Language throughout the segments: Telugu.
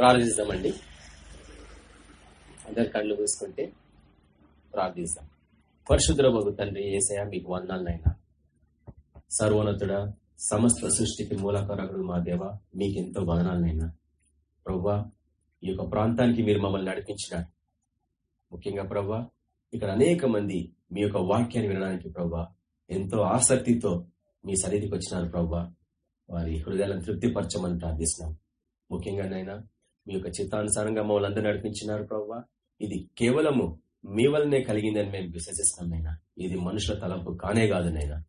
ప్రార్థిస్తామండి. అందరి కళ్ళు మూసుకుంటే ప్రార్థిస్తాం. పరిశుద్ర బగు తండ్రి ఏసయ మీకు వందాలనైనా సర్వోన్నతుడ సమస్త సృష్టికి మూలకారకుడు మా దేవ మీకు ఎంతో వదనాలనైనా ప్రవ్వా ఈ యొక్క ప్రాంతానికి మీరు మమ్మల్ని నడిపించినారు. ముఖ్యంగా ప్రవ్వా ఇక్కడ అనేక మంది మీ యొక్క వాక్యాన్ని వినడానికి ప్రవ్వా ఎంతో ఆసక్తితో మీ సన్నిధికి వచ్చినారు ప్రవ్వా. వారి హృదయాలను తృప్తిపరచమని ప్రార్థిస్తున్నాం. ముఖ్యంగా నైనా మీ యొక్క చిత్తానుసారంగా మమ్మల్ని అందరూ నడిపించినారు ప్రవ్వా. ఇది కేవలము మీ వల్లనే కలిగిందని మేము విశ్వసిస్తున్నాం నైనా. ఇది మనుషుల తలంపు కానే కాదు నైనా.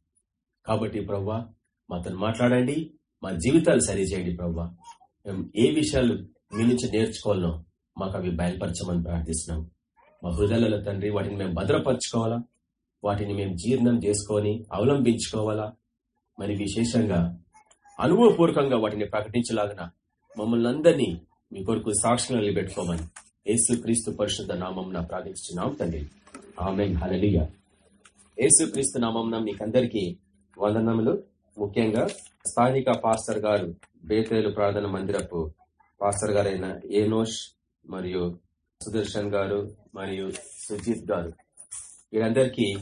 కాబట్టి ప్రవ్వా మాతో మాట్లాడండి మా జీవితాలు సరిచేయండి ప్రవ్వా. మేము ఏ విషయాలు మీ నుంచి నేర్చుకోవాలనో మాకు అవి బయలుపరచమని ప్రార్థిస్తున్నాం. మా హృదయాలలో తండ్రి వాటిని మేము భద్రపరచుకోవాలా? వాటిని మేము జీర్ణం చేసుకొని అవలంబించుకోవాలా? మరి విశేషంగా అనుభవపూర్వకంగా వాటిని ప్రకటించలాగిన మమ్మల్ని అందరినీ మీ కొరకు సాక్షులు నిలబెట్టుకోమని యేసు క్రీస్తు పరిశుద్ధ నామం ప్రార్థించున్నాం తండ్రి. ఆమె హలలియ యేసు క్రీస్తు నామం మీకందరికీ వందనములు. ముఖ్యంగా స్థానిక పాస్టర్ గారు బేతేలు ప్రార్థన మందిరపు పాస్టర్ గారైన ఏనోష్ మరియు సుదర్శన్ గారు మరియు సుజిత్ గారు. వీరందరికీ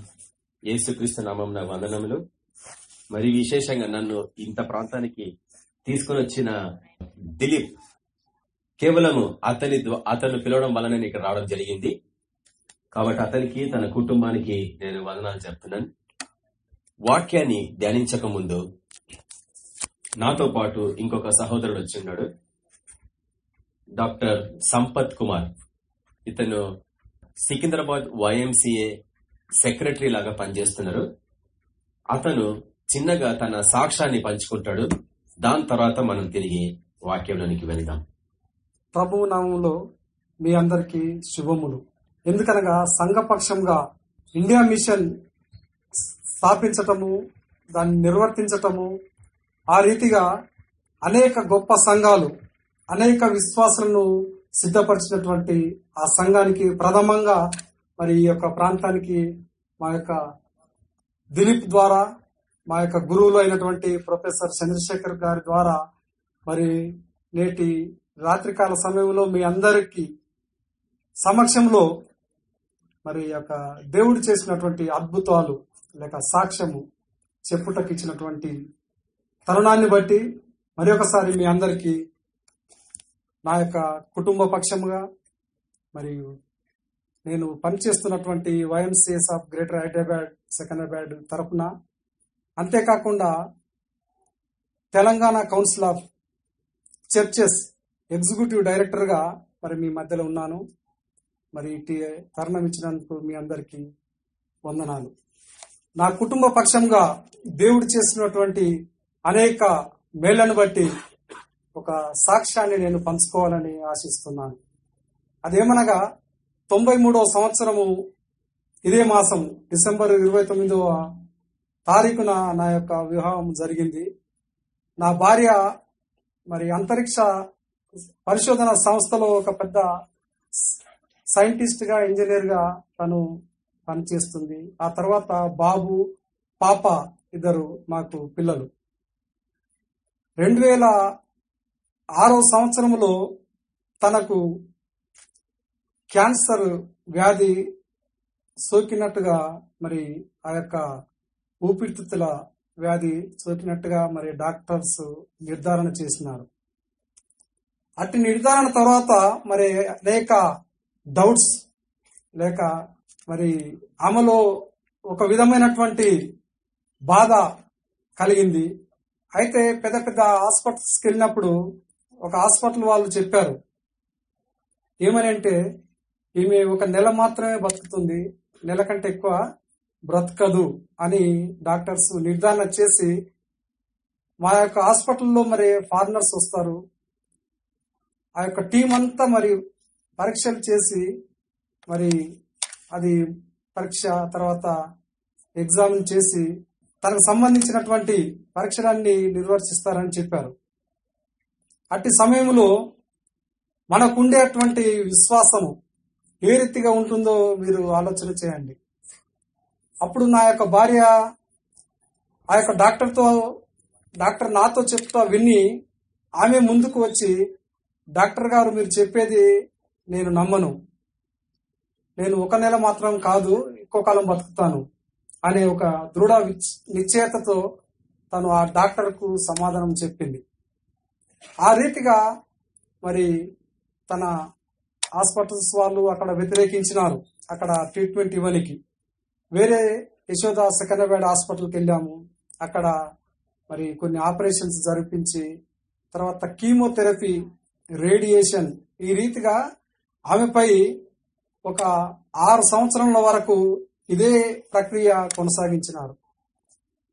యేసుక్రీస్తు నామం వందనములు. మరి విశేషంగా నన్ను ఇంత ప్రాంతానికి తీసుకుని వచ్చిన దిలీప్ కేవలము అతని అతను పిలవడం వల్ల నేను ఇక్కడ రావడం జరిగింది. కాబట్టి అతనికి తన కుటుంబానికి నేను వదనాలు చెప్తున్నాను. వాక్యాన్ని ధ్యానించక ముందు నాతో పాటు ఇంకొక సహోదరుడు వచ్చిన్నాడు డాక్టర్ సంపత్ కుమార్. ఇతను సికింద్రాబాద్ వైఎంసీఏ సెక్రటరీ లాగా పనిచేస్తున్నారు. అతను చిన్నగా తన సాక్ష్యాన్ని పంచుకుంటాడు. దాని తర్వాత మనం తిరిగి వాక్యంలోనికి వెళ్దాం. ప్రభువు నామంలో మీ అందరికీ శుభములు. ఎందుకనగా సంఘపక్షంగా ఇండియా మిషన్ స్థాపించటము దాన్ని నిర్వర్తించటము ఆ రీతిగా అనేక గొప్ప సంఘాలు అనేక విశ్వాసులను సిద్ధపరిచినటువంటి ఆ సంఘానికి ప్రథమంగా మరి ఈ యొక్క ప్రాంతానికి మా యొక్క దిలీప్ ద్వారా మా యొక్క గురువులు అయినటువంటి ప్రొఫెసర్ చంద్రశేఖర్ గారి ద్వారా మరి నేటి రాత్రికాల సమయంలో మీ అందరికీ సమక్షంలో మరి యొక్క దేవుడు చేసినటువంటి అద్భుతాలు లేక సాక్ష్యము చెప్పుటకు ఇచ్చినటువంటి తరుణాన్ని బట్టి మరి ఒకసారి మీ అందరికీ నా యొక్క కుటుంబ పక్షముగా మరియు నేను పనిచేస్తున్నటువంటి YMCS of greater Hyderabad Secunderabad తరఫున అంతేకాకుండా Telangana council of churches executive డైరెక్టర్గా మరి మీ మధ్యలో ఉన్నాను. మరి ఇటు తరుణం ఇచ్చినందుకు మీ అందరికీ వందనాలు. నా కుటుంబ పక్షంగా దేవుడు చేసినటువంటి అనేక మేళ్ళను బట్టి ఒక సాక్ష్యాన్ని నేను పంచుకోవాలని ఆశిస్తున్నాను. అదేమనగా తొంభై మూడవ సంవత్సరము ఇదే మాసం డిసెంబర్ ఇరవై తొమ్మిదవ తారీఖున నా యొక్క వివాహం జరిగింది. నా భార్య మరి అంతరిక్ష పరిశోధన సంస్థలో ఒక పెద్ద సైంటిస్ట్గా ఇంజనీర్గా తను పనిచేస్తుంది. ఆ తర్వాత బాబు పాప ఇద్దరు మాకు పిల్లలు. రెండు వేల ఆరో సంవత్సరంలో తనకు క్యాన్సర్ వ్యాధి సోకినట్టుగా మరి ఆ యొక్క ఊపిరితిత్తుల వ్యాధి సోకినట్టుగా మరి డాక్టర్స్ నిర్ధారణ చేసినారు. అట్టి నిర్ధారణ తర్వాత మరి అనేక డౌట్స్ లేక మరి ఆమెలో ఒక విధమైనటువంటి బాధ కలిగింది. అయితే పెద్ద పెద్ద హాస్పిటల్స్కి వెళ్ళినప్పుడు ఒక హాస్పిటల్ వాళ్ళు చెప్పారు ఏమని అంటే ఈమె ఒక నెల మాత్రమే బతుకుతుంది నెల కంటే ఎక్కువ బ్రతకదు అని డాక్టర్స్ నిర్ధారణ చేసి మా యొక్క హాస్పిటల్లో మరి ఫారినర్స్ వస్తారు ఆ యొక్క టీం అంతా మరి పరీక్షలు చేసి మరి అది పరీక్ష తర్వాత ఎగ్జామ్ చేసి తనకు సంబంధించినటువంటి పరీక్షలన్నీ నిర్వర్తిస్తారని చెప్పారు. అట్టి సమయంలో మనకుండేటువంటి విశ్వాసము ఏ రీతిగా ఉంటుందో మీరు ఆలోచన చేయండి. అప్పుడు నా యొక్క భార్య ఆ యొక్క డాక్టర్తో డాక్టర్ నాతో చెప్తా విని ఆమె ముందుకు వచ్చి డాక్టర్ గారు మీరు చెప్పేది నేను నమ్మను. నేను ఒక నెల మాత్రం కాదు ఎక్కువ కాలం బతుకుతాను అనే ఒక దృఢ విచ్- నిశ్చయతతో తను ఆ డాక్టర్కు సమాధానం చెప్పింది. ఆ రీతిగా మరి తన హాస్పిటల్స్ వాళ్ళు అక్కడ వ్యతిరేకించినారు. అక్కడ ట్రీట్మెంట్ ఇవ్వనికి. వేరే యశోద సెకండర్బేడ్ హాస్పిటల్కి వెళ్ళాము. అక్కడ మరి కొన్ని ఆపరేషన్స్ జరిపించి తర్వాత కీమోథెరపీ రేడియేషన్. ఈ రీతిగా ఆమెపై ఒక ఆరు సంవత్సరాల వరకు ఇదే ప్రక్రియ కొనసాగించినారు.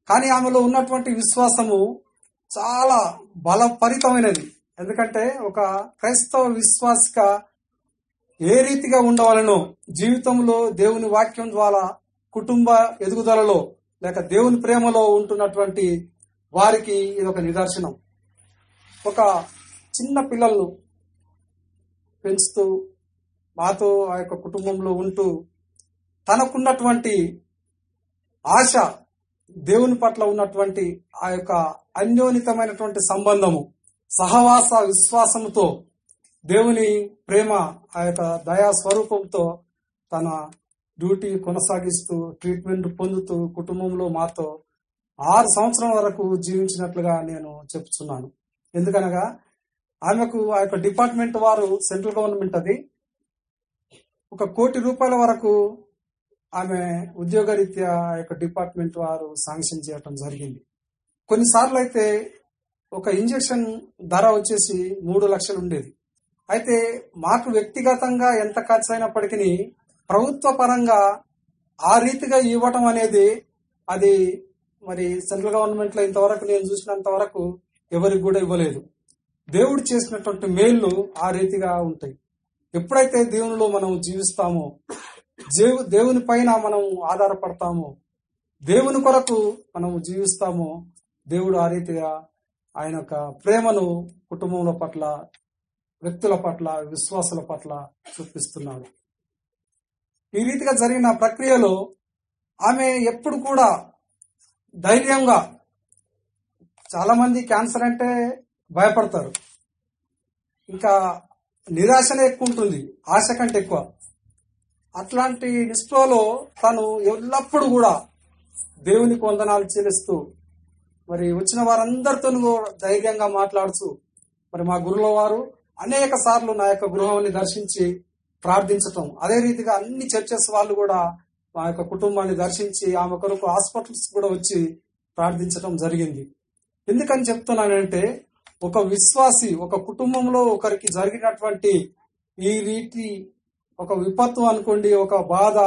కానీ ఆమెలో ఉన్నటువంటి విశ్వాసము చాలా బలపరితమైనది. ఎందుకంటే ఒక క్రైస్తవ విశ్వాసిక ఏ రీతిగా ఉండవలనో జీవితంలో దేవుని వాక్యం ద్వారా కుటుంబ ఎదుగుదలలో లేక దేవుని ప్రేమలో ఉంటున్నటువంటి వారికి ఇది ఒక నిదర్శనం. ఒక చిన్న పిల్లలను పెంచుతూ మాతో ఆ యొక్క కుటుంబంలో ఉంటూ తనకున్నటువంటి ఆశ దేవుని పట్ల ఉన్నటువంటి ఆ యొక్క అన్యోన్యతమైనటువంటి సంబంధము సహవాస విశ్వాసముతో దేవుని ప్రేమ ఆ యొక్క దయా స్వరూపంతో తన డ్యూటీ కొనసాగిస్తూ ట్రీట్మెంట్ పొందుతూ కుటుంబంలో మాతో ఆరు సంవత్సరం వరకు జీవించినట్లుగా నేను చెప్తున్నాను. ఎందుకనగా ఆమెకు ఆ యొక్క డిపార్ట్మెంట్ వారు సెంట్రల్ గవర్నమెంట్ అది. ఒక కోటి రూపాయల వరకు ఆమె ఉద్యోగరీత్యా ఆ యొక్క డిపార్ట్మెంట్ వారు శాంక్షన్ చేయటం జరిగింది. కొన్నిసార్లు అయితే ఒక ఇంజెక్షన్ ధర వచ్చేసి మూడు లక్షలు ఉండేది. అయితే మాకు వ్యక్తిగతంగా ఎంత ఖర్చు అయినప్పటికీ ప్రభుత్వ పరంగా ఆ రీతిగా ఇవ్వటం అనేది అది మరి సెంట్రల్ గవర్నమెంట్లో ఇంతవరకు నేను చూసినంత వరకు ఎవరికి కూడా ఇవ్వలేదు. దేవుడు చేసినటువంటి మేళ్ళు ఆ రీతిగా ఉంటాయి. ఎప్పుడైతే దేవునిలో మనం జీవిస్తామో దేవుని పైన మనం ఆధారపడతామో దేవుని కొరకు మనం జీవిస్తామో దేవుడు ఆ రీతిగా ఆయన యొక్క ప్రేమను కుటుంబముల పట్ల వ్యక్తుల పట్ల విశ్వాసుల పట్ల చూపిస్తున్నాడు. ఈ రీతిగా జరిగిన ప్రక్రియలో ఆమె ఎప్పుడు కూడా ధైర్యంగా చాలా మంది క్యాన్సర్ అంటే భయపడతారు. ఇంకా నిరాశనే ఎక్కువ ఉంటుంది ఆశ కంటే ఎక్కువ. అట్లాంటి నిష్ఠలో తను ఎల్లప్పుడూ కూడా దేవునికి వందనాలు చెల్లిస్తూ మరి వచ్చిన వారందరితో ధైర్యంగా మాట్లాడుతూ మరి మా గురువుల వారు అనేక సార్లు నా యొక్క గృహాన్ని దర్శించి ప్రార్థించటం. అదే రీతిగా అన్ని చర్చెస్ వాళ్ళు కూడా మా యొక్క కుటుంబాన్ని దర్శించి ఆమె కొరకు హాస్పిటల్స్ కూడా వచ్చి ప్రార్థించటం జరిగింది. ఎందుకని చెప్తున్నానంటే ఒక విశ్వాసి ఒక కుటుంబంలో ఒకరికి జరిగినటువంటి ఈ రీతి ఒక విపత్తు అనుకోండి ఒక బాధ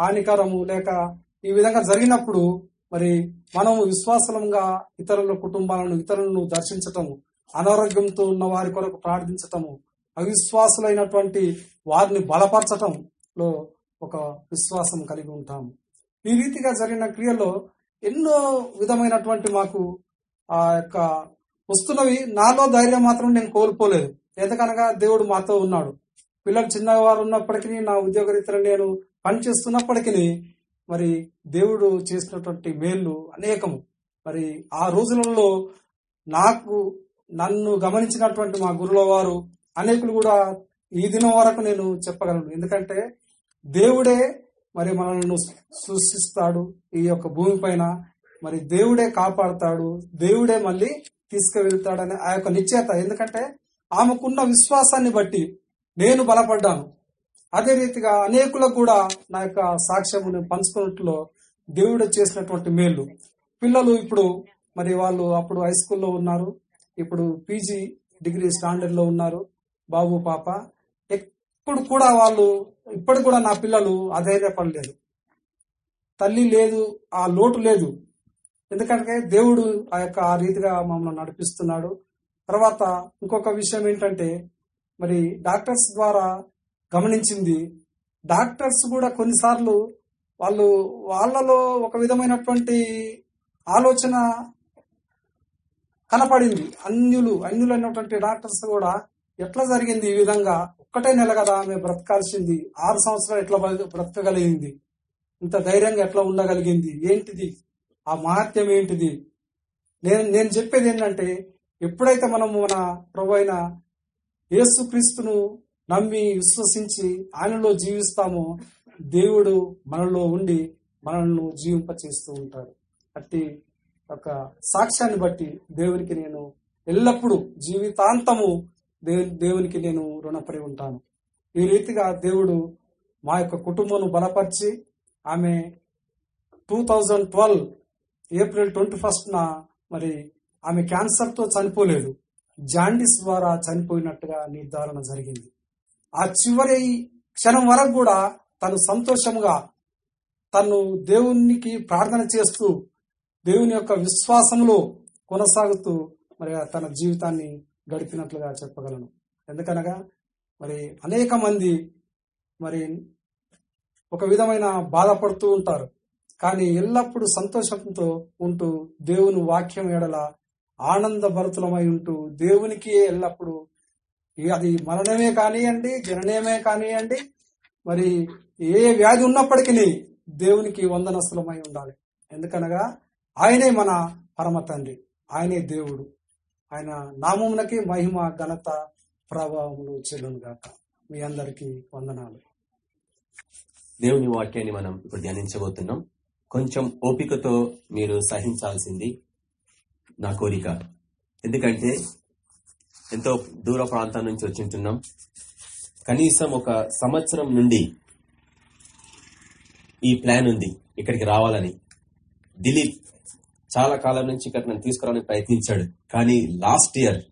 హానికరము లేక ఈ విధంగా జరిగినప్పుడు మరి మనము విశ్వాసంగా ఇతరుల కుటుంబాలను ఇతరులను దర్శించటము అనారోగ్యంతో ఉన్న వారి కొరకు ప్రార్థించటము అవిశ్వాసులైనటువంటి వారిని బలపరచటంలో ఒక విశ్వాసం కలిగి ఉంటాము. ఈ రీతిగా జరిగిన క్రియలో ఎన్నో విధమైనటువంటి మాకు ఆ యొక్క వస్తున్నవి నాలో ధైర్యం మాత్రం నేను కోల్పోలేదు. ఎందుకనగా దేవుడు మాతో ఉన్నాడు. పిల్లలు చిన్నవారు ఉన్నప్పటికీ నా ఉద్యోగరీత్యా నేను పనిచేస్తున్నప్పటికీ మరి దేవుడు చేసినటువంటి మేళ్ళు అనేకము. మరి ఆ రోజులలో నాకు నన్ను గమనించినటువంటి మా గురుల వారు అనేకులు కూడా ఈ దినం వరకు నేను చెప్పగలను. ఎందుకంటే దేవుడే మరి మనల్ని సృష్టిస్తాడు ఈ యొక్క భూమి పైన. మరి దేవుడే కాపాడుతాడు. దేవుడే మళ్ళీ తీసుకువెళ్తాడని ఆ యొక్క నిశ్చయత. ఎందుకంటే ఆమెకున్న విశ్వాసాన్ని బట్టి నేను బలపడ్డాను. అదే రీతిగా అనేకులకు కూడా నా యొక్క సాక్ష్యము నేను పంచుకున్నట్లో దేవుడు చేసినటువంటి మేలు. పిల్లలు ఇప్పుడు మరి వాళ్ళు అప్పుడు హై స్కూల్లో ఉన్నారు. ఇప్పుడు పీజీ డిగ్రీ స్టాండర్డ్లో ఉన్నారు. బాబు పాప. ఎప్పుడు కూడా వాళ్ళు ఇప్పుడు కూడా నా పిల్లలు అధైర్యపడలేదు. తల్లి లేదు ఆ లోటు లేదు. ఎందుకంటే దేవుడు ఆ యొక్క ఆ రీతిగా మమ్మల్ని నడిపిస్తున్నాడు. తర్వాత ఇంకొక విషయం ఏంటంటే మరి డాక్టర్స్ ద్వారా గమనించింది. డాక్టర్స్ కూడా కొన్నిసార్లు వాళ్ళు వాళ్ళలో ఒక విధమైనటువంటి ఆలోచన కనపడింది. అన్యులు అన్యులు అయినటువంటి డాక్టర్స్ కూడా ఎట్లా జరిగింది ఈ విధంగా ఒక్కటే నెల కదా ఆమె బ్రతకాల్సింది. ఆరు సంవత్సరాలు ఎట్లా బ్రతకగలిగింది? ఇంత ధైర్యంగా ఎట్లా ఉండగలిగింది? ఏంటిది? ఆ మహత్యం ఏంటిది? నేను నేను చెప్పేది ఏంటంటే ఎప్పుడైతే మనము మన ప్రభు అయిన యేసుక్రీస్తును నమ్మి విశ్వసించి ఆయనలో జీవిస్తామో దేవుడు మనలో ఉండి మనల్ని జీవింపచేస్తూ ఉంటాడు. అట్టి ఒక సాక్ష్యాన్ని బట్టి దేవునికి నేను ఎల్లప్పుడూ జీవితాంతము దేవు దేవునికి నేను రుణపడి ఉంటాను. ఈ రీతిగా దేవుడు మా యొక్క కుటుంబం బలపరిచి ఆమె two thousand twelve April twenty first న మరి ఆమె క్యాన్సర్తో చనిపోలేదు. జాండిస్ ద్వారా చనిపోయినట్టుగా నిర్ధారణ జరిగింది. ఆ చివరి క్షణం వరకు కూడా తను సంతోషంగా తను దేవునికి ప్రార్థన చేస్తూ దేవుని యొక్క విశ్వాసంలో కొనసాగుతూ మరి తన జీవితాన్ని గడిపినట్లుగా చెప్పగలను. ఎందుకనగా మరి అనేక మంది మరి ఒక విధమైన బాధపడుతూ ఉంటారు. కానీ ఎల్లప్పుడూ సంతోషంతో ఉంటూ దేవుని వాక్యం ఎడల ఆనంద భరతులమై ఉంటూ దేవునికి ఎల్లప్పుడూ అది మరణమే కానివ్వండి జననమే కానివ్వండి మరి ఏ వ్యాధి ఉన్నప్పటికీ దేవునికి వందనస్తులమై ఉండాలి. ఎందుకనగా ఆయనే మన పరమ తండ్రి ఆయనే దేవుడు. ఆయన నామమునకి మహిమ ఘనత ప్రభావములు చెల్లును గాక. మీ అందరికీ వందనాలు. దేవుని వాక్యాన్ని మనం ఇప్పుడు ధ్యానించబోతున్నాం. కొంచెం ఓపికతో మీరు సహించాల్సింది నా కోరిక. ఎందుకంటే ఎంతో దూర ప్రాంతం నుంచి వచ్చింటున్నాం. కనీసం ఒక సంవత్సరం నుండి ఈ ప్లాన్ ఉంది ఇక్కడికి రావాలని. దిలీప్ చాలా కాలం నుంచి ఇక్కడ నన్ను తీసుకురావడానికి ప్రయత్నించాడు. కానీ లాస్ట్ ఇయర్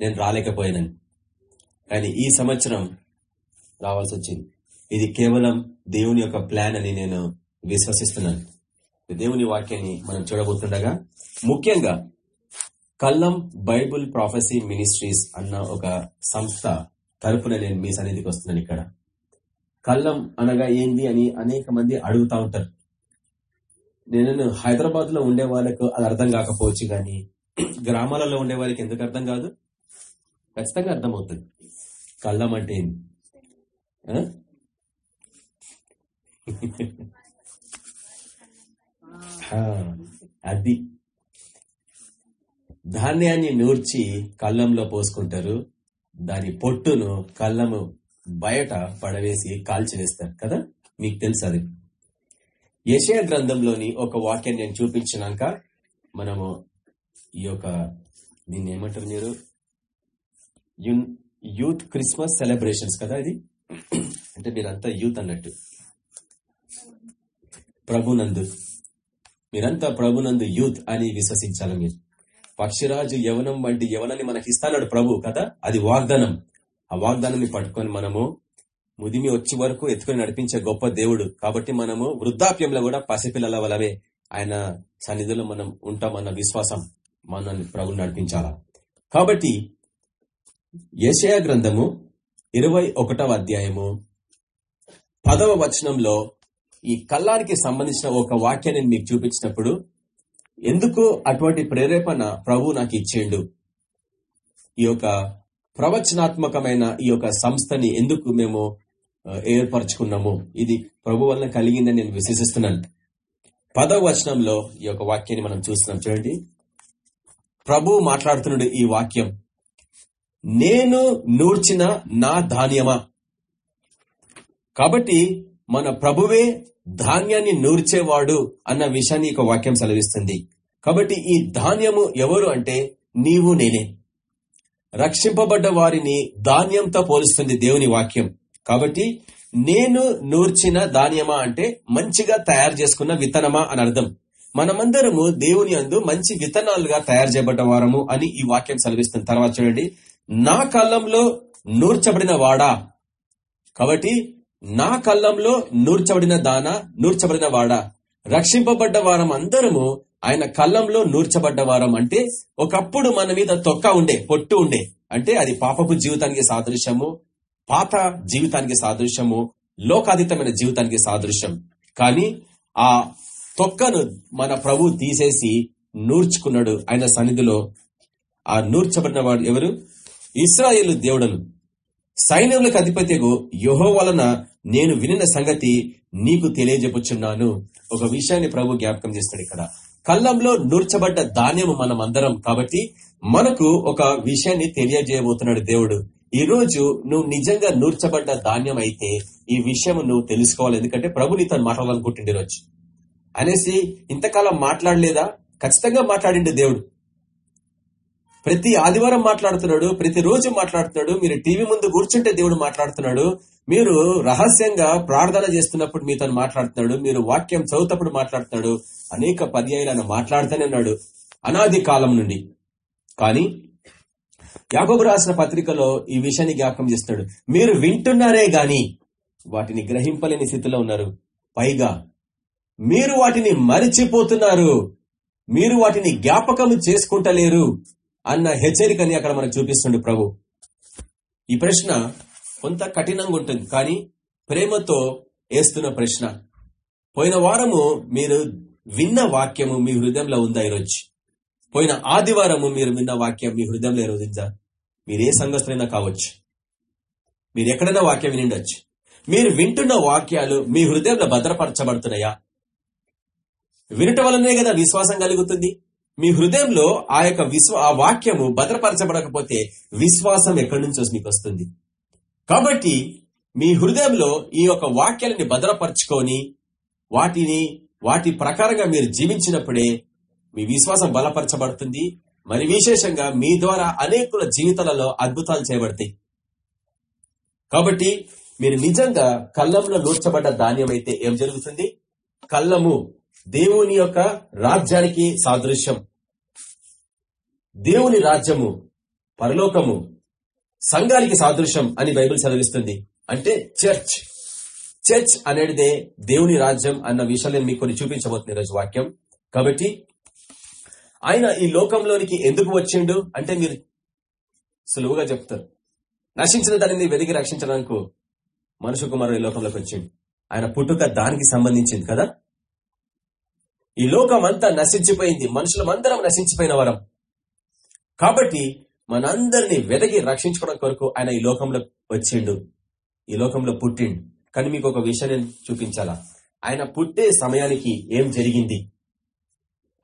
నేను రాలేకపోయాను కానీ ఈ సంవత్సరం రావాల్సి వచ్చింది. ఇది కేవలం దేవుని యొక్క ప్లాన్ అని నేను విశ్వసిస్తున్నాను. దేవుని వాక్యాన్ని మనం చూడబోతుండగా ముఖ్యంగా కల్లం బైబుల్ ప్రాఫెసీ మినిస్ట్రీస్ అన్న ఒక సంస్థ తరపున నేను మీ సన్నిధికి వస్తున్నాను ఇక్కడ. కల్లం అనగా ఏంది అని అనేక మంది అడుగుతా ఉంటారు. నేను హైదరాబాద్లో ఉండే వాళ్ళకు అది అర్థం కాకపోవచ్చు కానీ గ్రామాలలో ఉండే వాళ్ళకి ఎందుకు అర్థం కాదు? ఖచ్చితంగా అర్థమవుతుంది. కల్లం అంటే ఏంది? అది. ధాన్యాన్ని నూర్చి కళ్ళంలో పోసుకుంటారు. దాని పొట్టును కళ్ళము బయట పడవేసి కాల్చివేస్తారు కదా? మీకు తెలుసు అది. యెషయా గ్రంథంలోని ఒక వాక్యాన్ని నేను చూపించినాక మనము ఈ యొక్క దీన్ని ఏమంటారు మీరు? యున్- యూత్ క్రిస్మస్ సెలబ్రేషన్స్ కదా ఇది? అంటే మీరంతా యూత్ అన్నట్టు. ప్రభునందు. మీరంతా ప్రభునందు యూత్ అని విశ్వసించాలి మీరు. పక్షిరాజు యవనం వంటి యవనాన్ని మనకి ఇస్తాడు ప్రభు కదా? అది వాగ్దానం. ఆ వాగ్దానాన్ని పట్టుకొని మనము ముదిమి వచ్చే వరకు ఎత్తుకొని నడిపించే గొప్ప దేవుడు. కాబట్టి మనము వృద్ధాప్యంలో కూడా పసిపిల్లల వలవే ఆయన సన్నిధిలో మనం ఉంటామన్న విశ్వాసం మనల్ని ప్రభు నడిపించాలా? కాబట్టి యశయ గ్రంథము ఇరవై ఒకటవ అధ్యాయము పదవ వచనంలో ఈ కళ్ళారికి సంబంధించిన ఒక వాక్యాన్ని మీకు చూపించినప్పుడు ఎందుకు అటువంటి ప్రేరేపణ ప్రభు నాకు ఇచ్చేండు ఈ యొక్క ప్రవచనాత్మకమైన ఈ యొక్క సంస్థని ఎందుకు మేము ఏర్పరచుకున్నాము? ఇది ప్రభు వలన కలిగిందని నేను విశ్వసిస్తున్నాను. పదవ వచనంలో ఈ యొక్క వాక్యాన్ని మనం చూస్తున్నాం. చూడండి. ప్రభు మాట్లాడుతున్నాడు ఈ వాక్యం. నేను నూర్చిన నా ధాన్యమా? కాబట్టి మన ప్రభువే ధాన్యాన్ని నూర్చేవాడు అన్న విషయాన్ని ఒక వాక్యం సెలవిస్తుంది. కాబట్టి ఈ ధాన్యము ఎవరు అంటే నీవు నేనే. రక్షింపబడ్డ వారిని ధాన్యంతో పోలుస్తుంది దేవుని వాక్యం. కాబట్టి నేను నూర్చిన ధాన్యమా అంటే మంచిగా తయారు చేసుకున్న విత్తనమా అని అర్థం. మనమందరము దేవుని అందు మంచి విత్తనాలుగా తయారు చేయబడ్డ వారము అని ఈ వాక్యం సెలవిస్తుంది. తర్వాత చూడండి. నా కాలంలో నూర్చబడిన వాడా? కాబట్టి నా కళ్ళంలో నూర్చబడిన దాన నూర్చబడిన వాడ. రక్షింపబడ్డ వారం అందరము ఆయన కళ్ళంలో నూర్చబడ్డ వారం అంటే ఒకప్పుడు మన మీద తొక్క ఉండే పొట్టు ఉండే. అంటే అది పాపపు జీవితానికి సాదృశ్యము పాత జీవితానికి సాదృశ్యము లోకాతీతమైన జీవితానికి సాదృశ్యం. కానీ ఆ తొక్కను మన ప్రభు తీసేసి నూర్చుకున్నాడు ఆయన సన్నిధిలో. ఆ నూర్చబడిన వాడు ఎవరు? ఇస్రాయేల్ దేవుడను సైన్యములకు అధిపతిగు యోహో వలన నేను వినిన సంగతి నీకు తెలియజెప్పుచున్నాను. ఒక విషయాన్ని ప్రభు జ్ఞాపకం చేస్తాడు ఇక్కడ. కళ్ళంలో నూర్చబడ్డ ధాన్యము మనం అందరం కాబట్టి మనకు ఒక విషయాన్ని తెలియజేయబోతున్నాడు దేవుడు. ఈ రోజు నువ్వు నిజంగా నూర్చబడ్డ ధాన్యం అయితే ఈ విషయం నువ్వు తెలుసుకోవాలి. ఎందుకంటే ప్రభు నీతో మాట్లాడాలనుకుంటుండే రోజు. అనేసి ఇంతకాలం మాట్లాడలేదా? ఖచ్చితంగా మాట్లాడిండు దేవుడు. ప్రతి ఆదివారం మాట్లాడుతున్నాడు ప్రతి రోజు మాట్లాడుతున్నాడు మీరు టీవీ ముందు కూర్చుంటే దేవుడు మాట్లాడుతున్నాడు మీరు రహస్యంగా ప్రార్థన చేస్తున్నప్పుడు మీతో మాట్లాడుతున్నాడు మీరు వాక్యం చదువుతప్పుడు మాట్లాడుతున్నాడు అనేక పర్యాయాలు ఆయన మాట్లాడుతూనే ఉన్నాడు అనాది కాలం నుండి. కానీ యాగోబు రాసిన పత్రికలో ఈ విషయాన్ని జ్ఞాపకం చేస్తున్నాడు మీరు వింటున్నారే గాని వాటిని గ్రహింపలేని స్థితిలో ఉన్నారు. పైగా మీరు వాటిని మరిచిపోతున్నారు మీరు వాటిని జ్ఞాపకం చేసుకుంటలేరు. అన్న హెచ్చరికని అక్కడ మనకు చూపిస్తుండే ప్రభు. ఈ ప్రశ్న కొంత కఠినంగా ఉంటుంది కానీ ప్రేమతో వేస్తున్న ప్రశ్న. పోయిన వారము మీరు విన్న వాక్యము మీ హృదయంలో ఉందా ఈరోజు? పోయిన ఆదివారము మీరు విన్న వాక్యం మీ హృదయంలో ఈ మీరు ఏ సంఘస్థులైనా కావచ్చు. మీరు ఎక్కడైనా వాక్యం వినిండొచ్చు. మీరు వింటున్న వాక్యాలు మీ హృదయంలో భద్రపరచబడుతున్నాయా? వినటం వల్లనే కదా విశ్వాసం కలుగుతుంది. మీ హృదయంలో ఆ యొక్క విశ్వ ఆ వాక్యము భద్రపరచబడకపోతే విశ్వాసం ఎక్కడి నుంచి నీకు మీకు వస్తుంది? కాబట్టి మీ హృదయంలో ఈ యొక్క వాక్యాలని భద్రపరచుకొని వాటిని వాటి ప్రకారంగా మీరు జీవించినప్పుడే మీ విశ్వాసం బలపరచబడుతుంది. మరి విశేషంగా మీ ద్వారా అనేకుల జీవితాలలో అద్భుతాలు చేయబడతాయి. కాబట్టి మీరు నిజంగా కళ్ళంలో నూర్చబడ్డ ధాన్యం అయితే ఏం జరుగుతుంది? కళ్ళము దేవుని యొక్క రాజ్యానికి సాదృశ్యం. దేవుని రాజ్యము పరలోకము సంఘానికి సాదృశ్యం అని బైబిల్ చదివిస్తుంది అంటే చర్చ్. చర్చ్ అనేదే దేవుని రాజ్యం అన్న విషయాలు నేను మీకు కొన్ని చూపించబోతుంది ఈరోజు వాక్యం. కాబట్టి ఆయన ఈ లోకంలోనికి ఎందుకు వచ్చిండు? అంటే మీరు సులువుగా చెప్తారు. నశించిన దానిని వెతికి రక్షించడానికి మనుషు కుమారుడు ఈ లోకంలోకి వచ్చిండు. ఆయన పుట్టుక దానికి సంబంధించింది కదా? ఈ లోకం అంతా నశించిపోయింది. మనుషులమందరం నశించిపోయిన వరం. కాబట్టి మనందరినీ వెదకి రక్షించుకోవడం కొరకు ఆయన ఈ లోకంలో వచ్చిండు. ఈ లోకంలో పుట్టిండు. కానీ మీకు ఒక విషయం నేను చూపించాలా? ఆయన పుట్టే సమయానికి ఏం జరిగింది?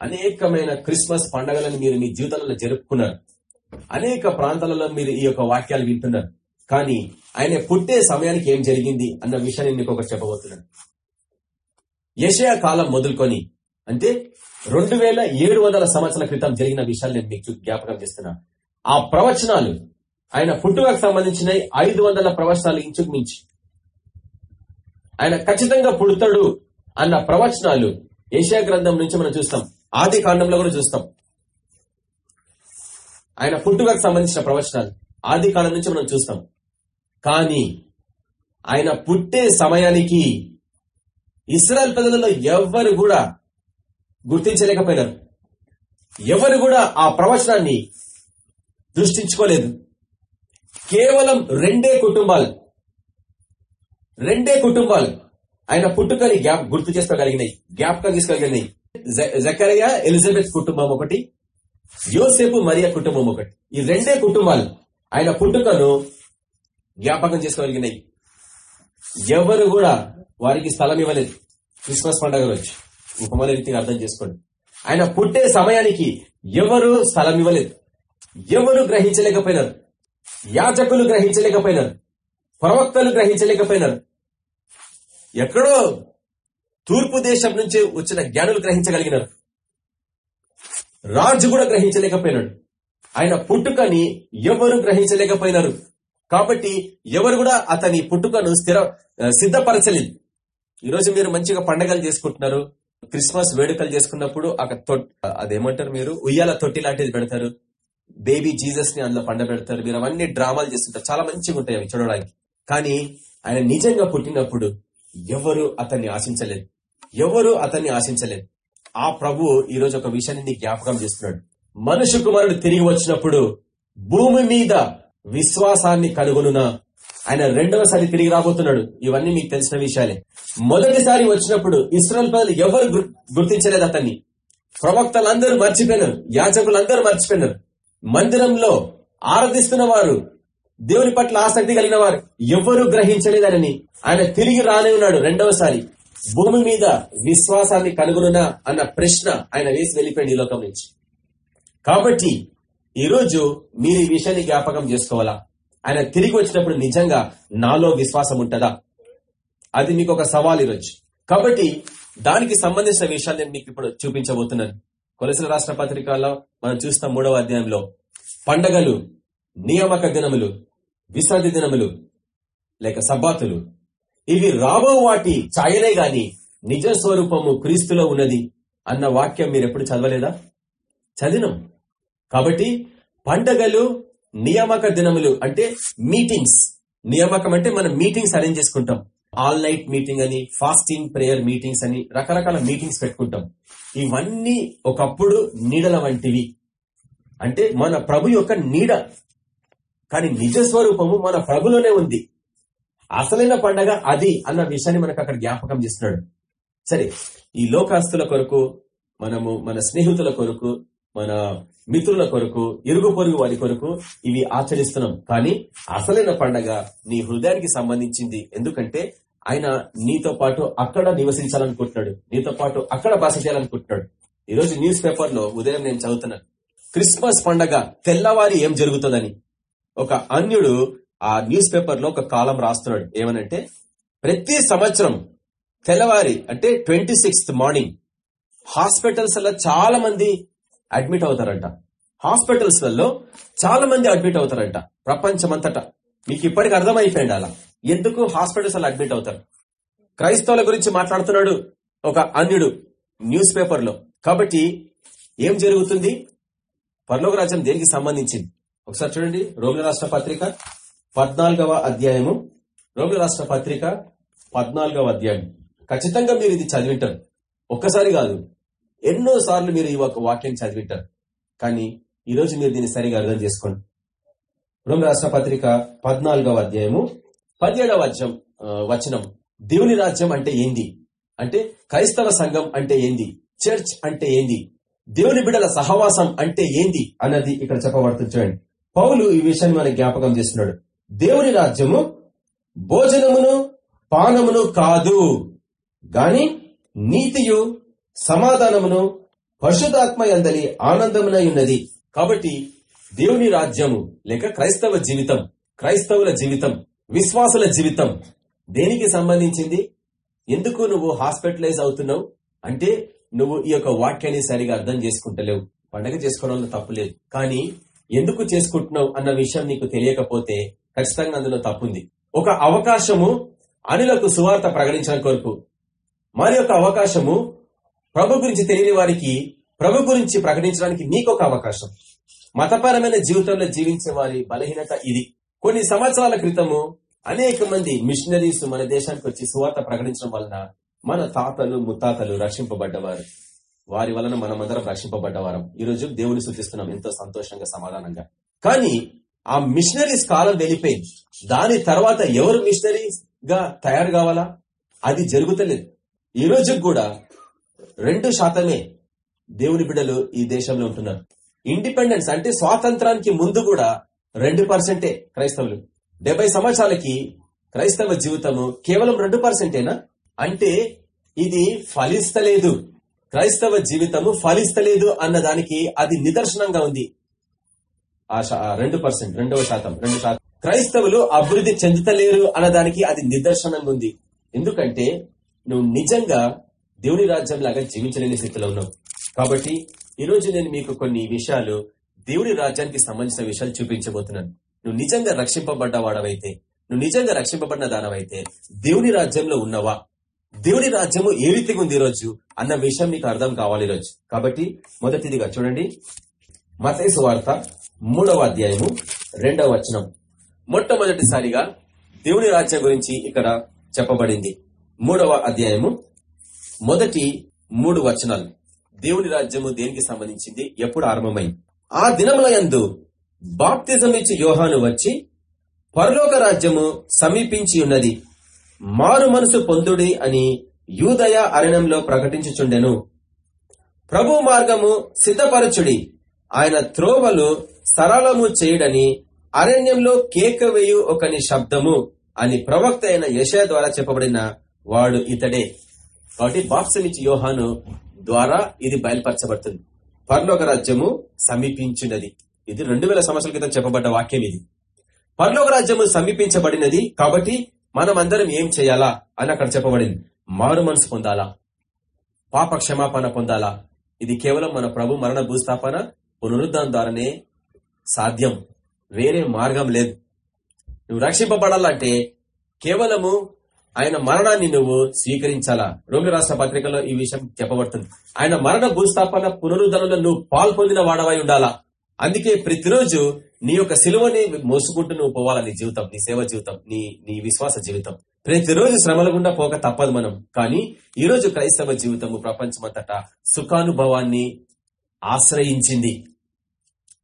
అనేకమైన క్రిస్మస్ పండగలను మీరు మీ జీవితంలో జరుపుకున్నారు. అనేక ప్రాంతాలలో మీరు ఈ యొక్క వాక్యాలు వింటున్నారు. కానీ ఆయన పుట్టే సమయానికి ఏం జరిగింది అన్న విషయాన్ని మీకు ఒకటి చెప్పబోతున్నాను. యషయా కాలం మొదలుకొని అంటే రెండు వేల ఏడు వందల సంవత్సరాల క్రితం జరిగిన విషయాలు నేను మీకు జ్ఞాపకం చేస్తున్నా. ఆ ప్రవచనాలు ఆయన పుట్టుకకు సంబంధించిన ఐదు వందల ప్రవచనాలు ఇంచుకు మించి ఆయన ఖచ్చితంగా పుడతాడు అన్న ప్రవచనాలు ఏషియా గ్రంథం నుంచి మనం చూస్తాం. ఆది కాండంలో కూడా చూస్తాం. ఆయన పుట్టుకకు సంబంధించిన ప్రవచనాలు ఆది కాలం నుంచి మనం చూస్తాం. కానీ ఆయన పుట్టే సమయానికి ఇస్రాయల్ ప్రజలలో ఎవ్వరు కూడా గుర్తించలేకపోయినారు. ఎవరు కూడా ఆ ప్రవచనాన్ని దృష్టించుకోలేదు. కేవలం రెండే కుటుంబాలు రెండే కుటుంబాలు ఆయన పుట్టుకని గ్యాప్ గుర్తు చేసుకోగలిగినాయి జ్ఞాపకం తీసుకోగలిగినాయి జకరియా ఎలిజబెత్ కుటుంబం ఒకటి యోసేపు మరియా కుటుంబం ఒకటి. ఈ రెండే కుటుంబాలు ఆయన పుట్టుకను జ్ఞాపకం చేసుకోగలిగినాయి. ఎవరు కూడా వారికి స్థలం ఇవ్వలేదు క్రిస్మస్ పండుగ రోజు. ఉపమాన రీతిగా అర్థం చేసుకోండి. ఆయన పుట్టే సమయానికి ఎవరు స్థలం ఇవ్వలేదు. ఎవరు గ్రహించలేకపోయినారు. యాజకులు గ్రహించలేకపోయినారు. ప్రవక్తలు గ్రహించలేకపోయినారు. ఎక్కడో తూర్పు దేశం నుంచి వచ్చిన జ్ఞానులు గ్రహించగలిగినారు. రాజు కూడా గ్రహించలేకపోయినాడు. ఆయన పుట్టుకని ఎవరు గ్రహించలేకపోయినారు. కాబట్టి ఎవరు కూడా అతని పుట్టుకను స్థిర సిద్ధపరచలేదు. ఈరోజు మీరు మంచిగా పండగలు చేసుకుంటున్నారు. క్రిస్మస్ వేడుకలు చేసుకున్నప్పుడు అక్కడ అదేమంటారు మీరు? ఉయ్యాల తొట్టి లాంటిది పెడతారు. బేబీ జీసస్ని అందులో పండ పెడతారు మీరు అవన్నీ డ్రామాలు చేస్తుంటారు. చాలా మంచిగా ఉంటాయి అవి చూడడానికి. కానీ ఆయన నిజంగా పుట్టినప్పుడు ఎవరు అతన్ని ఆశించలేదు. ఎవరు అతన్ని ఆశించలేదు. ఆ ప్రభు ఈ రోజు ఒక విషయాన్ని జ్ఞాపకం చేస్తున్నాడు. మనుషు కుమారుడు తిరిగి వచ్చినప్పుడు భూమి మీద విశ్వాసాన్ని కనుగొనున? ఆయన రెండవసారి తిరిగి రాబోతున్నాడు. ఇవన్నీ మీకు తెలిసిన విషయాలే. మొదటిసారి వచ్చినప్పుడు ఇస్రాయల్ ప్రజలు ఎవరు గుర్తించలేదు అతన్ని. ప్రవక్తలందరూ మర్చిపోయినారు. యాచకులందరూ మర్చిపోయినారు. మందిరంలో ఆరాధిస్తున్న వారు దేవుని పట్ల ఆసక్తి కలిగిన వారు ఎవరు గ్రహించలేదనని ఆయన తిరిగి రానే ఉన్నాడు రెండవసారి. భూమి మీద విశ్వాసాన్ని కనుగొనునా అన్న ప్రశ్న ఆయన వేసి వెళ్ళిపోయింది ఈ లోకం నుంచి. కాబట్టి ఈరోజు మీరు ఈ విషయాన్ని జ్ఞాపకం చేసుకోవాలా? ఆయన తిరిగి వచ్చినప్పుడు నిజంగా నాలో విశ్వాసం ఉంటుందా? అది మీకు ఒక సవాల్ ఈరోజు. కాబట్టి దానికి సంబంధించిన విషయాలు నేను మీకు ఇప్పుడు చూపించబోతున్నాను. కొలసిన రాష్ట్ర పత్రికలో మనం చూస్తాం మూడవ అధ్యాయంలో. పండగలు నియామక దినములు విశ్రాంతి దినములు లేక సబ్బాతులు. ఇవి రాబో వాటి ఛాయలే గాని నిజ స్వరూపము క్రీస్తులో ఉన్నది అన్న వాక్యం మీరు ఎప్పుడు చదవలేదా? చదివినాం. కాబట్టి పండగలు నియామక దినములు అంటే మీటింగ్స్ నియామకం అంటే మనం మీటింగ్స్ అరేంజ్ చేసుకుంటాం. ఆల్ నైట్ మీటింగ్ అని ఫాస్టింగ్ ప్రేయర్ మీటింగ్స్ అని రకరకాల మీటింగ్స్ పెట్టుకుంటాం. ఇవన్నీ ఒకప్పుడు నీడల వంటివి. అంటే మన ప్రభు యొక్క నీడ. కానీ నిజ స్వరూపము మన ప్రభులోనే ఉంది. అసలైన పండగ అది అన్న విషయాన్ని మనకు అక్కడ జ్ఞాపకం చేస్తున్నాడు. సరే ఈ లోకాస్తుల కొరకు మనము మన స్నేహితుల కొరకు మన మిత్రుల కొరకు ఇరుగు పొరుగు వారి కొరకు ఇవి ఆచరిస్తున్నాం. కానీ అసలైన పండగ నీ హృదయానికి సంబంధించింది. ఎందుకంటే ఆయన నీతో పాటు అక్కడ నివసించాలనుకుంటున్నాడు. నీతో పాటు అక్కడ బస చేయాలనుకుంటున్నాడు. ఈ రోజు న్యూస్ పేపర్లో ఉదయం నేను చదువుతున్నాను క్రిస్మస్ పండగ తెల్లవారి ఏం జరుగుతుందని. ఒక అన్యుడు ఆ న్యూస్ పేపర్లో ఒక కాలం రాస్తున్నాడు. ఏమనంటే ప్రతి సంవత్సరం తెల్లవారి అంటే ట్వంటీ సిక్స్త్ మార్నింగ్ హాస్పిటల్స్లో చాలా మంది అడ్మిట్ అవుతారంట. హాస్పిటల్స్లలో చాలా మంది అడ్మిట్ అవుతారంట. ప్రపంచమంతటా. మీకు ఇప్పటికి అర్థమైపోయింది అలా. ఎందుకు హాస్పిటల్స్ అలా అడ్మిట్ అవుతారు? క్రైస్తవుల గురించి మాట్లాడుతున్నాడు ఒక అన్యుడు న్యూస్ పేపర్లో. కాబట్టి ఏం జరుగుతుంది? పర్లోక రాజ్యం దేనికి సంబంధించింది? ఒకసారి చూడండి. రోగుల రాష్ట్ర పత్రిక పద్నాలుగవ అధ్యాయము. రోగుల రాష్ట్ర పత్రిక పద్నాలుగవ అధ్యాయం. ఖచ్చితంగా మీరు ఇది చదివింటారు. ఒక్కసారి కాదు. ఎన్నో సార్లు మీరు ఈ ఒక వాక్యం చదివింటారు. కానీ ఈ రోజు మీరు దీన్ని సరిగా అర్థం చేసుకోండి. రోమ రాష్ట్ర పత్రిక పద్నాలుగవ అధ్యాయము పదిహేడవ అధ్యాయం వచనం. దేవుని రాజ్యం అంటే ఏంది? అంటే క్రైస్తవ సంఘం అంటే ఏంది? చర్చ్ అంటే ఏంది? దేవుని బిడల సహవాసం అంటే ఏంది? అన్నది ఇక్కడ చెప్పబడుతుంది చూడండి. పౌలు ఈ విషయాన్ని మనకి జ్ఞాపకం చేస్తున్నాడు. దేవుని రాజ్యము భోజనమును పానమును కాదు. గాని నీతియు సమాధానమును పరిశుధాత్మ ఎందలి ఆనందమునై ఉన్నది. కాబట్టి దేవుని రాజ్యము లేక క్రైస్తవ జీవితం క్రైస్తవుల జీవితం విశ్వాసుల జీవితం దేనికి సంబంధించింది? ఎందుకు నువ్వు హాస్పిటలైజ్ అవుతున్నావు? అంటే నువ్వు ఈ యొక్క వాక్యాన్ని సరిగా అర్థం చేసుకుంటలేవు. పండగ చేసుకోవడంలో తప్పులేదు కానీ ఎందుకు చేసుకుంటున్నావు అన్న విషయం నీకు తెలియకపోతే ఖచ్చితంగా అందులో తప్పుంది. ఒక అవకాశము అనులకు సువార్త ప్రకటించడం కొరకు. మరి యొక్క అవకాశము ప్రభు గురించి తెలియని వారికి ప్రభు గురించి ప్రకటించడానికి నీకొక అవకాశం. మతపరమైన జీవితంలో జీవించే వారి బలహీనత ఇది. కొన్ని సంవత్సరాల క్రితము అనేక మంది మిషనరీస్ మన దేశానికి వచ్చి సువార్త ప్రకటించడం వలన మన తాతలు ముత్తాతలు రక్షింపబడ్డవారు. వారి వలన మనమందరం రక్షింపబడ్డవారం. ఈ రోజు దేవుని సూచిస్తున్నాం ఎంతో సంతోషంగా సమాధానంగా. కానీ ఆ మిషనరీస్ కాలం వెళ్ళిపోయింది. దాని తర్వాత ఎవరు మిషనరీస్గా తయారు కావాలా? అది జరుగుతలేదు. ఈ రోజు కూడా రెండు శాతమే దేవుని బిడ్డలు ఈ దేశంలో ఉంటున్నారు. ఇండిపెండెన్స్ అంటే స్వాతంత్రానికి ముందు కూడా రెండు పర్సెంటే క్రైస్తవులు. డెబ్బై సంవత్సరాలకి క్రైస్తవ జీవితము కేవలం రెండు పర్సెంటేనా? అంటే ఇది ఫలిస్తలేదు. క్రైస్తవ జీవితము ఫలిస్తలేదు అన్న దానికి అది నిదర్శనంగా ఉంది. ఆ శా- రెండు పర్సెంట్ రెండవ శాతం రెండు శాతం. క్రైస్తవులు అభివృద్ధి చెందుతలేరు అన్నదానికి అది నిదర్శనంగా ఉంది. ఎందుకంటే నువ్వు నిజంగా దేవుని రాజ్యం లాగా జీవించలేని స్థితిలో ఉన్నాం. కాబట్టి ఈ రోజు నేను మీకు కొన్ని విషయాలు దేవుని రాజ్యానికి సంబంధించిన విషయాలు చూపించబోతున్నాను. నువ్వు నిజంగా రక్షింపబడ్డవాడవైతే నువ్వు నిజంగా రక్షింపబడిన దానవైతే దేవుని రాజ్యంలో ఉన్నవా? దేవుని రాజ్యము ఏ రీతిగా ఉంది ఈరోజు అన్న విషయం నీకు అర్థం కావాలి ఈరోజు. కాబట్టి మొదటిదిగా చూడండి. మతేసు వార్త మూడవ అధ్యాయము రెండవ వచనం. మొట్టమొదటిసారిగా దేవుని రాజ్యం గురించి ఇక్కడ చెప్పబడింది. మూడవ అధ్యాయము మొదటి మూడు వచనాలు. దేవుని రాజ్యము దేనికి సంబంధించింది? ఎప్పుడు ఆరంభమైంది ఆ దినముల యందు బాప్తిజం ఇచ్చి యోహాను వచ్చి పరలోక రాజ్యము సమీపించి ఉన్నది. మారు మనసు పొందుడి అని యూదయ అరణ్యంలో ప్రకటించుచుండెను. ప్రభు మార్గము సిద్ధపరచుడి. ఆయన త్రోవలు సరళము చేయుడని అరణ్యంలో కేకవేయు ఒకని శబ్దము అని ప్రవక్త అయిన యశయ ద్వారా చెప్పబడిన వాడు ఇతడే. కాబట్టి బాప్సమిచ్చి యోహాను ద్వారా ఇది బయలుపరచబడుతుంది. పర్లోక రాజ్యము సమీపించినది. ఇది రెండు వేల సంవత్సరాల క్రితం చెప్పబడ్డ వాక్యం ఇది. పర్లోక రాజ్యము సమీపించబడినది కాబట్టి మనం అందరం ఏం చేయాలా అని అక్కడ చెప్పబడింది. మారు మనసు పొందాలా? పాప క్షమాపణ పొందాలా? ఇది కేవలం మన ప్రభు మరణ భూస్థాపన పునరుద్ధరణ ద్వారానే సాధ్యం. వేరే మార్గం లేదు. నువ్వు రక్షింపబడాలంటే కేవలము ఆయన మరణాన్ని నువ్వు స్వీకరించాలా? రోమి రాష్ట్ర పత్రికలో ఈ విషయం చెప్పబడుతుంది. ఆయన మరణ భూస్థాపన పునరుద్ధరణలో నువ్వు పాల్పొందిన వాడవై ఉండాలా? అందుకే ప్రతిరోజు నీ యొక్క సిలువని మోసుకుంటూ నువ్వు పోవాలా నీ జీవితం నీ సేవ జీవితం నీ నీ విశ్వాస జీవితం. ప్రతిరోజు శ్రమల గుండా పోక తప్పదు మనం. కానీ ఈ రోజు క్రైస్తవ జీవితము ప్రపంచమంతటా సుఖానుభవాన్ని ఆశ్రయించింది.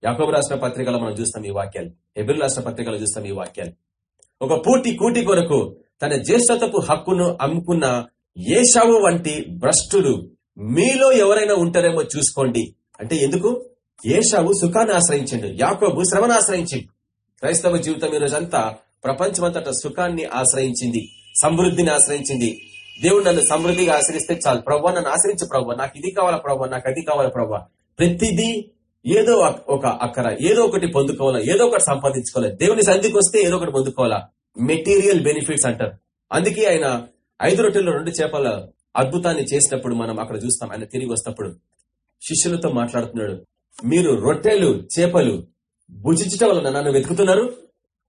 యాకోబు రాష్ట్ర పత్రికలో మనం చూస్తాం ఈ వాక్యాలు. ఎబిల్ రాష్ట్ర పత్రికలో చూస్తాం ఈ వాక్యాలు. ఒక పూటి కూటి కొరకు తన జ్యేష్ఠతపు హక్కును అమ్ముకున్న ఏషావు వంటి భ్రష్టులు మీలో ఎవరైనా ఉంటారేమో చూసుకోండి. అంటే ఎందుకు? ఏషావు సుఖాన్ని ఆశ్రయించండు. యాకోబు శ్రమను ఆశ్రయించిండు. క్రైస్తవ జీవితం ఈ రోజంతా ప్రపంచమంతట సుఖాన్ని ఆశ్రయించింది సమృద్ధిని ఆశ్రయించింది. దేవుడు నన్ను సమృద్ధిగా ఆశ్రయిస్తే చాలు. ప్రభు నన్ను ఆశ్రయించు ప్రభు నాకు ఇది కావాలా ప్రభు నాకు అది కావాలా ప్రభు ప్రతిదీ ఏదో ఒక- ఒక అక్కర ఏదో ఒకటి పొందుకోవాలా ఏదో ఒకటి సంపాదించుకోవాలి. దేవుని సంధికి వస్తే ఏదో ఒకటి పొందుకోవాలా. మెటీరియల్ బెనిఫిట్స్ అంటారు. అందుకే ఆయన ఐదు రొట్టెల్లో రెండు చేపల అద్భుతాన్ని చేసినప్పుడు మనం అక్కడ చూస్తాం. ఆయన తిరిగి వస్తప్పుడు శిష్యులతో మాట్లాడుతున్నాడు. మీరు రొట్టెలు చేపలు భుజించటం వలన నన్ను వెతుకుతున్నారు.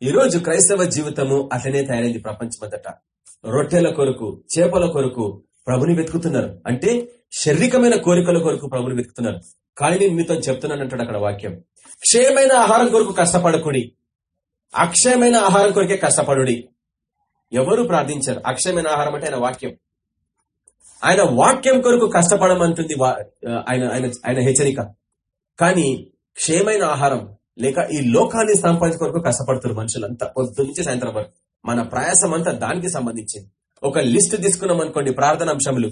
ఈ రోజు క్రైస్తవ జీవితము అట్లనే తయారైంది ప్రపంచమంతట. రొట్టెల కొరకు చేపల కొరకు ప్రభుని వెతుకుతున్నారు. అంటే శారీరకమైన కోరికల కొరకు ప్రభుని వెతుకుతున్నారు. కానీ నేను మీతో చెప్తున్నాను అంటాడు అక్కడ వాక్యం. క్షయమైన ఆహారం కొరకు కష్టపడకుడి. అక్షయమైన ఆహారం కొరకే కష్టపడుడి. ఎవరు ప్రార్థించారు. అక్షయమైన ఆహారం అంటే ఆయన వాక్యం. ఆయన వాక్యం కొరకు కష్టపడమంటుంది ఆయన ఆయన ఆయన హెచ్చరిక. కానీ క్షేమైన ఆహారం లేక ఈ లోకాన్ని సంపాదించే కొరకు కష్టపడుతున్నారు మనుషులంతా పొద్దు నుంచి సాయంత్రం వరకు. మన ప్రయాసం అంతా దానికి సంబంధించింది. ఒక లిస్ట్ తీసుకున్నాం అనుకోండి ప్రార్థన అంశములు.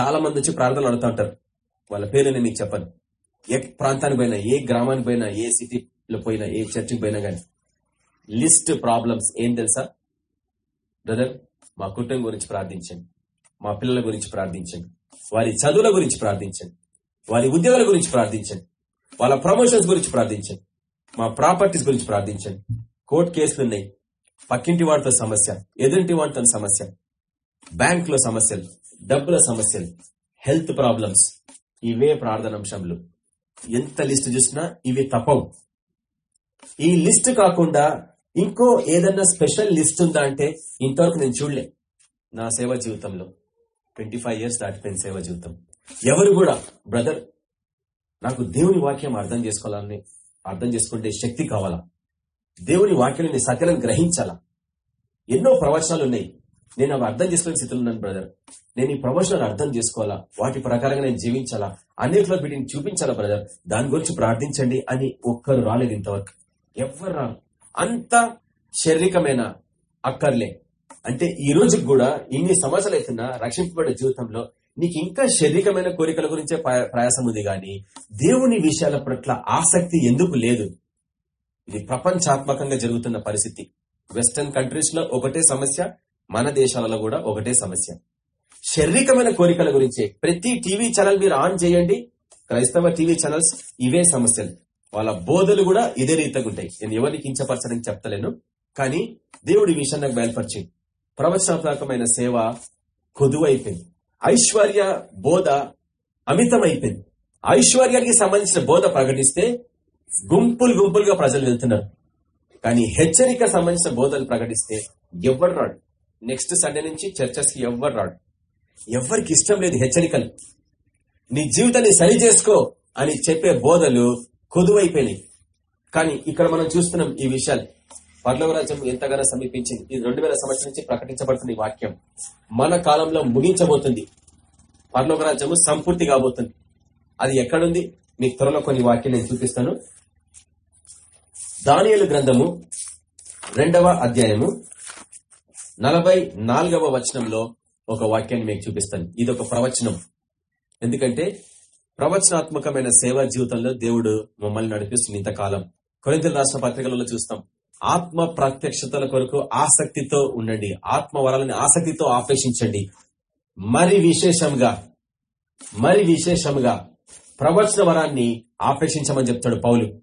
చాలా మంది వచ్చి ప్రార్థనలు అడుగుతూ ఉంటారు. వాళ్ళ పేరు నేను మీకు చెప్పను. ఏ ప్రాంతానికి పోయినా ఏ గ్రామానికి పోయినా ఏ సిటీలో పోయినా ఏ చర్చికి పోయినా కానీ లిస్ట్ ప్రాబ్లమ్స్ ఏం తెలుసా? బ్రదర్ మా కుటుంబం గురించి ప్రార్థించండి. మా పిల్లల గురించి ప్రార్థించండి. వారి చదువుల గురించి ప్రార్థించండి. వారి ఉద్యోగాల గురించి ప్రార్థించండి. వాళ్ళ ప్రమోషన్స్ గురించి ప్రార్థించండి. మా ప్రాపర్టీస్ గురించి ప్రార్థించండి. కోర్టు కేసులు ఉన్నాయి. పక్కింటి వాడితో సమస్య ఎదురింటి వాడితో సమస్య బ్యాంక్లో సమస్యలు డబ్బుల సమస్యలు హెల్త్ ప్రాబ్లమ్స్. ఇవే ప్రార్థన అంశంలు ఎంత లిస్ట్ చూసినా ఇవి తప్పవు. ఈ లిస్ట్ కాకుండా ఇంకో ఏదన్నా స్పెషల్ లిస్ట్ ఉందా అంటే ఇంతవరకు నేను చూడలే. నా సేవ జీవితంలో ట్వంటీ ఫైవ్ ఇయర్స్ దాటిపోయిన సేవ జీవితం. ఎవరు కూడా బ్రదర్ నాకు దేవుని వాక్యం అర్థం చేసుకోవాలని అర్థం చేసుకుంటే శక్తి కావాలా? దేవుని వాక్యం నేను గ్రహించాలా? ఎన్నో ప్రవచనాలు ఉన్నాయి. నేను అవి అర్థం చేసుకునే స్థితిలో ఉన్నాను బ్రదర్. నేను ఈ ప్రవచనాలు అర్థం చేసుకోవాలా? వాటి ప్రకారంగా నేను జీవించాలా? అన్నింటిలో వీటిని చూపించాలా బ్రదర్? దాని గురించి ప్రార్థించండి అని ఒక్కరు రాలేదు ఇంతవరకు. ఎవరు రారు? అంత శారీరకమైన అక్కర్లే. అంటే ఈ రోజు కూడా ఇన్ని సంవత్సరాలు అవుతున్నా రక్షింపబడే జీవితంలో నీకు ఇంకా శారీరకమైన కోరికల గురించే ప్ర- ప్రయాసం ఉంది గాని దేవుని విషయాల పట్ల ఆసక్తి ఎందుకు లేదు? ఇది ప్రపంచాత్మకంగా జరుగుతున్న పరిస్థితి. వెస్టర్న్ కంట్రీస్లో ఒకటే సమస్య మన దేశాలలో కూడా ఒకటే సమస్య. శారీరకమైన కోరికల గురించే. ప్రతి టీవీ ఛానల్ మీరు ఆన్ చేయండి. క్రైస్తవ టీవీ ఛానల్స్ ఇవే సమస్యలు. వాళ్ళ బోధలు కూడా ఇదే రీతిగా ఉంటాయి. నేను ఎవరిని కించపరచని చెప్తలేను కానీ దేవుడి విషయం నాకు బయలుపరిచింది ప్రవచనాత్మకమైన సేవ కొదువైపోయింది. ఐశ్వర్య బోధ అమితమైపోయింది. ఐశ్వర్యానికి సంబంధించిన బోధ ప్రకటిస్తే గుంపులు గుంపులుగా ప్రజలు వెళ్తున్నారు. కానీ హెచ్చరిక సంబంధించిన బోధలు ప్రకటిస్తే ఎవరు రాడు. నెక్స్ట్ సండే నుంచి చర్చస్కి ఎవ్వరు రాడు. ఎవరికి ఇష్టం లేదు హెచ్చరికలు. నీ జీవితాన్ని సరి చేసుకో అని చెప్పే బోధలు కొదువైపోయినాయి. కానీ ఇక్కడ మనం చూస్తున్నాం ఈ విషయాలు. పర్లవ రాజ్యం ఎంతగానో సమీపించింది. ఇది రెండు వేల సంవత్సరం నుంచి ప్రకటించబడుతుంది వాక్యం. మన కాలంలో ముగించబోతుంది. పర్లోక రాజ్యము సంపూర్తి కాబోతుంది. అది ఎక్కడుంది? మీకు త్వరలో కొన్ని వాక్యం నేను చూపిస్తాను. దానియలు గ్రంథము రెండవ అధ్యాయము నలభై నాలుగవ వచనంలో ఒక వాక్యాన్ని మీకు చూపిస్తాను. ఇది ఒక ప్రవచనం. ఎందుకంటే ప్రవచనాత్మకమైన సేవా జీవితంలో దేవుడు మమ్మల్ని నడిపిస్తుంది ఇంతకాలం. కొరింతల రాష్ట్ర పత్రికలలో చూస్తాం. ఆత్మ ప్రత్యక్షతల కొరకు ఆసక్తితో ఉండండి. ఆత్మ వరాలని ఆసక్తితో ఆపేక్షించండి. మరి విశేషంగా మరి విశేషంగా ప్రవచన వరాన్ని ఆపేక్షించమని చెప్తాడు పౌలు.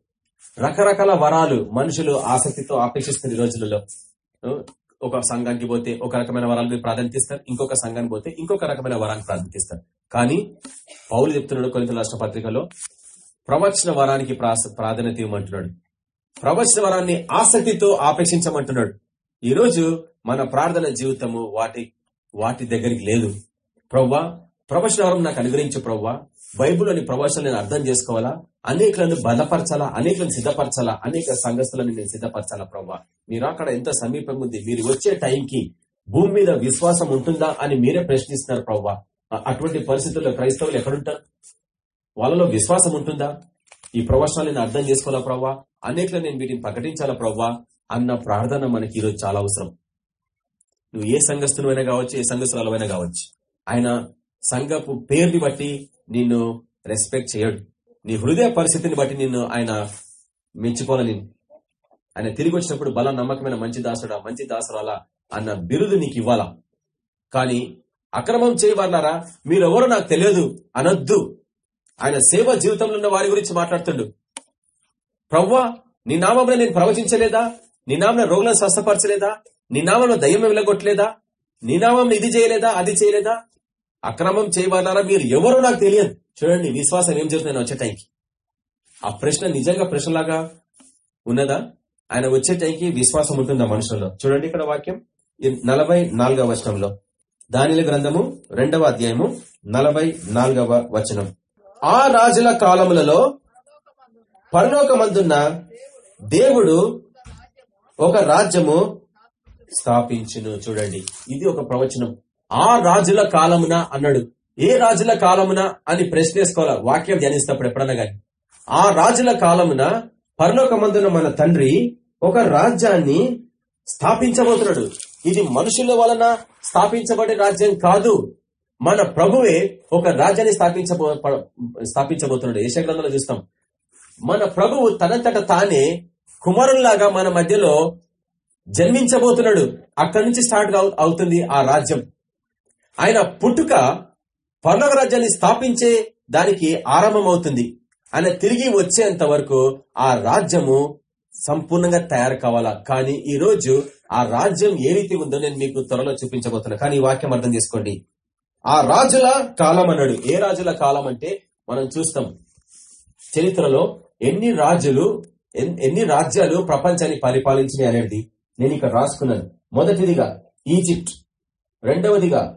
రకరకాల వరాలు మనుషులు ఆసక్తితో ఆపేక్షిస్తున్న రోజులలో. ఒక సంఘానికి పోతే ఒక రకమైన వరాలు ప్రాధాన్యత ఇస్తారు ఇంకొక సంఘానికి పోతే ఇంకొక రకమైన వరాన్ని ప్రాధాన్యత ఇస్తారు. కానీ పౌలు చెప్తున్నాడు కొన్ని రాష్ట్ర పత్రికలో ప్రవచన వరానికి ప్రాస- ప్రాధాన్యత ఇవ్వమంటున్నాడు. ప్రవచన వరాన్ని ఆసక్తితో ఆపేక్షించమంటున్నాడు. ఈ రోజు మన ప్రార్థన జీవితము వాటి వాటి దగ్గరికి లేదు. ప్రవ్వా ప్రవచన వరం నాకు అనుగ్రహించు ప్రవ్వా. బైబిల్లోని ప్రవచనం నేను అర్థం చేసుకోవాలా? అనేకులను బలపరచాలా? అనేకులను సిద్ధపరచాలా? అనేక సంఘస్థలను నేను సిద్ధపరచాలా ప్రభా మీరు అక్కడ ఎంత సమీపంగా ఉంది? మీరు వచ్చే టైంకి భూమి మీద విశ్వాసం ఉంటుందా అని మీరే ప్రశ్నిస్తున్నారు ప్రవ్వా. అటువంటి పరిస్థితుల్లో క్రైస్తవులు ఎక్కడుంటారు? వాళ్ళలో విశ్వాసం ఉంటుందా? ఈ ప్రవచనాలు నేను అర్థం చేసుకోవాలా ప్రవ్వా? అనేకలు నేను వీటిని ప్రకటించాలా ప్రవ్వా? అన్న ప్రార్థన మనకి ఈరోజు చాలా అవసరం. నువ్వు ఏ సంఘస్థులైనా కావచ్చు ఏ సంఘస్థులైనా కావచ్చు. ఆయన సంఘపు పేరుని బట్టి నిన్ను రెస్పెక్ట్ చేయడు. నీ హృదయ పరిస్థితిని బట్టి నిన్ను ఆయన మెచ్చుకోవాలని ఆయన తిరిగి వచ్చినప్పుడు బల నమ్మకమైన మంచి దాసుడా మంచి దాసురాలా అన్న బిరుదు నీకు ఇవ్వాలా? కానీ అక్రమం చేయబడినారా? మీరెవరో నాకు తెలియదు అనొద్దు. ఆయన సేవ జీవితంలో ఉన్న వారి గురించి మాట్లాడుతుండు. ప్రవ్వా నీ నామంలో నేను ప్రవచించలేదా? నీ నామంలో రోగులను స్వస్థపరచలేదా? నీ నామంలో దయ్యం వెళ్ళగొట్టలేదా నీ నామం ఇది చేయలేదా అది చేయలేదా? అక్రమం చేయవాలారా మీరు? ఎవరో నాకు తెలియదు. చూడండి విశ్వాసం ఏం జరుగుతుంది వచ్చే టైంకి? ఆ ప్రశ్న నిజంగా ప్రశ్నలాగా ఉన్నదా? ఆయన వచ్చే టైంకి విశ్వాసం ఉంటుందా మనుషుల్లో? చూడండి ఇక్కడ వాక్యం. నలభై నాలుగవ వచనంలో. దానిల గ్రంథము రెండవ అధ్యాయము నలభై నాలుగవ వచనం. ఆ రాజుల కాలములలో పరలోకమందున్న దేవుడు ఒక రాజ్యము స్థాపించును. చూడండి ఇది ఒక ప్రవచనం. ఆ రాజుల కాలమున అన్నాడు. ఏ రాజుల కాలమున అని ప్రశ్నేసుకోవాలా? వాక్యం ధ్యానిస్తప్పుడు ఎప్పుడన్నా గాని. ఆ రాజుల కాలమున పరలోకమందున మన తండ్రి ఒక రాజ్యాన్ని స్థాపించబోతున్నాడు. ఇది మనుషుల వలన స్థాపించబడే రాజ్యం కాదు. మన ప్రభువే ఒక రాజ్యాన్ని స్థాపించబో స్థాపించబోతున్నాడు. యశగ్రంథంలో చూస్తాం. మన ప్రభువు తనంతట తానే కుమారుల్లాగా మన మధ్యలో జన్మించబోతున్నాడు. అక్కడి నుంచి స్టార్ట్ అవు- అవుతుంది ఆ రాజ్యం. ఆయన పుట్టుక పర్లోక రాజ్యాన్ని స్థాపించే దానికి ఆరంభం అవుతుంది ఆయన తిరిగి వచ్చేంత వరకు ఆ రాజ్యము సంపూర్ణంగా తయారు కావాలా? కానీ ఈ రోజు ఆ రాజ్యం ఏ రీతి ఉందో నేను మీకు త్వరలో చూపించబోతున్నా కానీ ఈ వాక్యం అర్థం చేసుకోండి. ఆ రాజుల కాలం అన్నాడు. ఏ రాజుల కాలం అంటే మనం చూస్తాం. చరిత్రలో ఎన్ని రాజులు ఎన్ని రాజ్యాలు ప్రపంచాన్ని పరిపాలించినాయి అనేది నేను ఇక్కడ రాసుకున్నాను. మొదటిదిగా ఈజిప్ట్ రెండవదిగా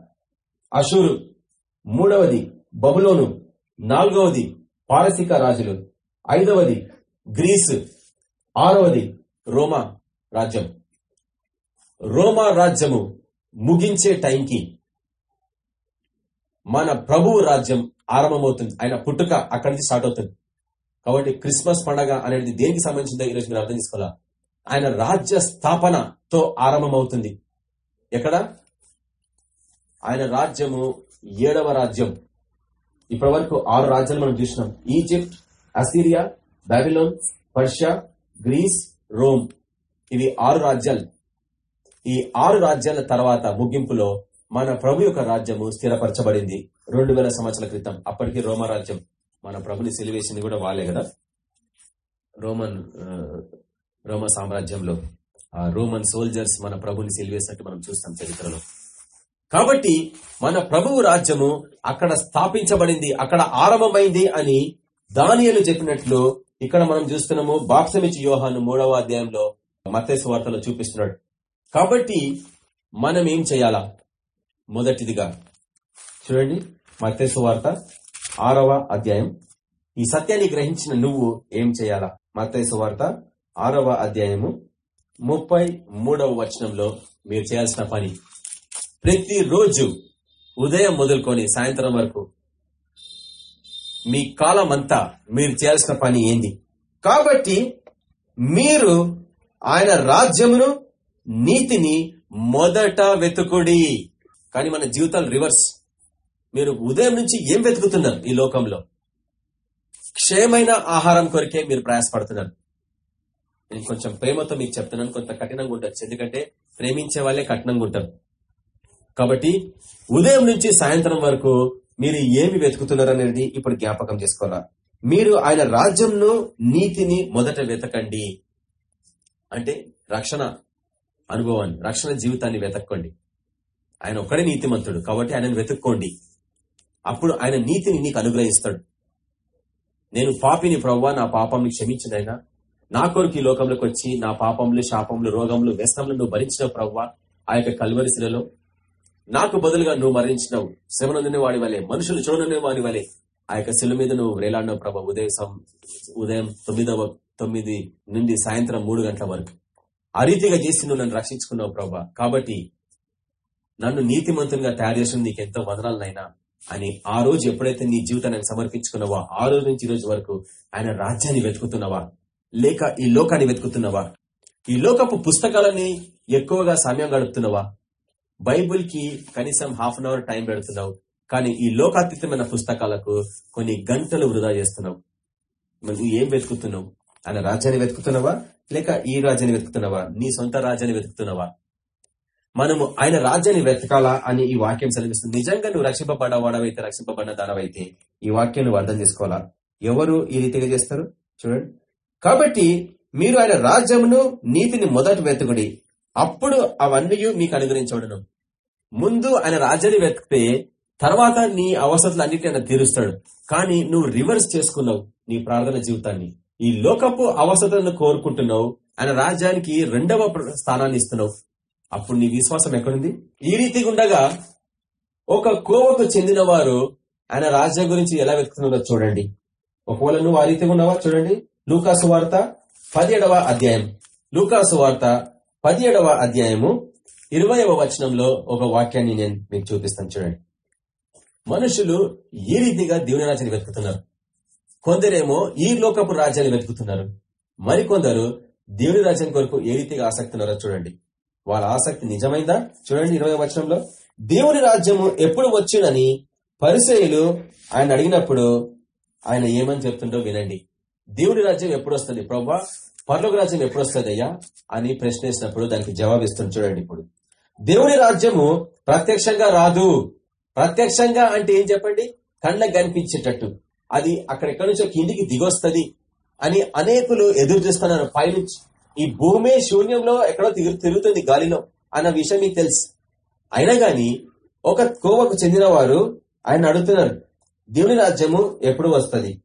అషూరు మూడవది బబులోను. నాలుగవది పారసిక రాజులు. ఐదవది గ్రీసు. ఆరవది రోమా రాజ్యం. రోమా రాజ్యము ముగించే టైంకి మన ప్రభు రాజ్యం ఆరంభమవుతుంది. ఆయన పుట్టుక అక్కడి నుంచి స్టార్ట్ అవుతుంది. కాబట్టి క్రిస్మస్ పండగ అనేది దేనికి సంబంధించిందో ఈరోజు మీరు అర్థం చేసుకోవాలా? ఆయన రాజ్య స్థాపనతో ఆరంభమవుతుంది. ఎక్కడ? ఆయన రాజ్యము ఏడవ రాజ్యం. ఇప్పటి వరకు ఆరు రాజ్యాలు మనం చూసినాం. Egypt Assyria Babylon Persia Greece Rome. ఇవి ఆరు రాజ్యాలు. ఈ ఆరు రాజ్యాల తర్వాత ముగింపులో మన ప్రభు యొక్క రాజ్యము స్థిరపరచబడింది. రెండు వేల సంవత్సరాల క్రితం. అప్పటికి రోమ రాజ్యం మన ప్రభుని సెలివేసింది కూడా వాళ్ళే కదా. రోమన్ రోమ సామ్రాజ్యంలో. ఆ రోమన్ సోల్జర్స్ మన ప్రభుని సెలివేసినట్టు మనం చూస్తాం చరిత్రలో. కాబట్టి మన ప్రభువు రాజ్యము అక్కడ స్థాపించబడింది అక్కడ ఆరంభమైంది అని దానియలు చెప్పినట్లు ఇక్కడ మనం చూస్తున్నాము. బాప్సమిచి యోహాను మూడవ అధ్యాయంలో మతేశ వార్తలో చూపిస్తున్నాడు. కాబట్టి మనం ఏం చేయాలా? మొదటిదిగా చూడండి మతేశ వార్త ఆరవ అధ్యాయం. ఈ సత్యాన్ని గ్రహించిన నువ్వు ఏం చేయాలా? మతేశ వార్త ఆరవ అధ్యాయము ముప్పై మూడవ వచనంలో మీరు చేయాల్సిన పని. ప్రతిరోజు ఉదయం మొదలుకొని సాయంత్రం వరకు మీ కాలం అంతా మీరు చేయాల్సిన పని ఏంది? కాబట్టి మీరు ఆయన రాజ్యమును నీతిని మొదట వెతుకుడి. కానీ మన జీవితాలు రివర్స్. మీరు ఉదయం నుంచి ఏం వెతుకుతున్నారు ఈ లోకంలో? క్షయమైన ఆహారం కొరికే మీరు ప్రయాసపడుతున్నారు. నేను కొంచెం ప్రేమతో మీకు చెప్తున్నాను కొంత కఠినంగా ఉండొచ్చు. ఎందుకంటే ప్రేమించే వాళ్ళే కఠినంగా ఉంటారు. కాబట్టి ఉదయం నుంచి సాయంత్రం వరకు మీరు ఏమి వెతుకుతున్నారు అనేది ఇప్పుడు జ్ఞాపకం చేసుకోవాలా? మీరు ఆయన రాజ్యంను నీతిని మొదట వెతకండి. అంటే రక్షణ అనుభవాన్ని రక్షణ జీవితాన్ని వెతక్కోండి. ఆయన ఒక్కడే నీతిమంతుడు కాబట్టి ఆయనను వెతుక్కోండి. అప్పుడు ఆయన నీతిని నీకు అనుగ్రహిస్తాడు. నేను పాపిని ప్రవ్వా నా పాపంని క్షమించినైనా నా కొరకు ఈ లోకంలోకి వచ్చి నా పాపములు శాపములు రోగములు వ్యసనములు నువ్వు భరించిన ప్రవ్వా ఆ యొక్క కల్వరిశిలలో నాకు బదులుగా నువ్వు మరణించినావు. శివనందుని వాడి వలె మనుషులు చూడని వాడి వలె. ఆ యొక్క శిల మీద నువ్వు వేలాడినావు ప్రభా ఉదయం ఉదయం తొమ్మిదవ తొమ్మిది నుండి సాయంత్రం మూడు గంటల వరకు. ఆ రీతిగా చేసి నువ్వు నన్ను రక్షించుకున్నావు ప్రభా. కాబట్టి నన్ను నీతిమంతునిగా తయారు చేసిన నీకు ఎంతో వదనాలనైనా అని ఆ రోజు ఎప్పుడైతే నీ జీవితాన్ని సమర్పించుకున్నావా ఆ రోజు నుంచి ఈ రోజు వరకు ఆయన రాజ్యాన్ని వెతుకుతున్నావా? లేక ఈ లోకాన్ని వెతుకుతున్నావా? ఈ లోకపు పుస్తకాలని ఎక్కువగా సమయం గడుపుతున్నావా? బైబుల్కి కనీసం హాఫ్ అన్ అవర్ టైం పెడుతున్నావు. కానీ ఈ లోకాతీతమైన పుస్తకాలకు కొన్ని గంటలు వృధా చేస్తున్నావు. నువ్వు ఏం వెతుకుతున్నావు? ఆయన రాజ్యాన్ని వెతుకుతున్నావా? లేక ఈ రాజ్యాన్ని వెతుకుతున్నావా? నీ సొంత రాజ్యాన్ని వెతుకుతున్నావా? మనము ఆయన రాజ్యాన్ని వెతకాలా అని ఈ వాక్యం సెలవిస్తుంది. నిజంగా నువ్వు రక్షింపబడవాడవైతే రక్షింపబడిన దానవైతే ఈ వాక్యం నువ్వు అర్థం చేసుకోవాలా? ఎవరు ఈ రీతిగా చేస్తారు? చూడండి. కాబట్టి మీరు ఆయన రాజ్యమును నీతిని మొదట వెతుకుడి. అప్పుడు అవన్నీ మీకు అనుగ్రహించబడను. ముందు ఆయన రాజ్యాన్ని వెతికితే తర్వాత నీ అవసరాలు అన్నిటి ఆయన తీరుస్తాడు. కానీ నువ్వు రివర్స్ చేసుకున్నావు నీ ప్రార్థన జీవితాన్ని. ఈ లోకపు అవసరాలను కోరుకుంటున్నావు ఆయన రాజ్యానికి రెండవ స్థానాన్ని ఇస్తున్నావు. అప్పుడు నీ విశ్వాసం ఎక్కడుంది? ఈ రీతిగా ఉండగా ఒక కోవకు చెందిన వారు ఆయన రాజ్యం గురించి ఎలా వెతుకుతున్నారో చూడండి. ఒకవేళ నువ్వు ఆ రీతిగా ఉన్నావా చూడండి. లూకాసు వార్త పదిహేడవ అధ్యాయం. లూకాసు వార్త పదిహేడవ అధ్యాయము ఇరవయవ వచనంలో ఒక వాక్యాన్ని నేను మీకు చూపిస్తాను చూడండి. మనుషులు ఈ రీతిగా దేవుని రాజ్యాన్ని వెతుకుతున్నారు. కొందరేమో ఈ లోకపు రాజ్యాన్ని వెతుకుతున్నారు. మరికొందరు దేవుని రాజ్యం కొరకు ఏ రీతిగా ఆసక్తి ఉన్నారో చూడండి. వాళ్ళ ఆసక్తి నిజమైందా? చూడండి ఇరవై వచనంలో. దేవుని రాజ్యము ఎప్పుడు వచ్చునని పరిచయులు ఆయన అడిగినప్పుడు ఆయన ఏమని చెప్తుండో వినండి. దేవుని రాజ్యం ఎప్పుడు వస్తుంది? ప్రభా పర్లోక రాజ్యం ఎప్పుడు వస్తుంది అని ప్రశ్నించినప్పుడు దానికి జవాబిస్తుంది చూడండి ఇప్పుడు. దేవుని రాజ్యము ప్రత్యక్షంగా రాదు. ప్రత్యక్షంగా అంటే ఏం చెప్పండి? కళ్ళకు కనిపించేటట్టు. అది అక్కడెక్కడి నుంచో కిందికి దిగొస్తుంది అని అనేకులు ఎదురు చూస్తున్నారు. పైనుంచి. ఈ భూమే శూన్యంలో ఎక్కడో తిరుగు తిరుగుతుంది గాలిలో అన్న విషయం మీకు తెలుసు. అయినా గాని ఒక కోవకు చెందిన వారు ఆయన అడుగుతున్నారు దేవుని రాజ్యము ఎప్పుడు వస్తుంది?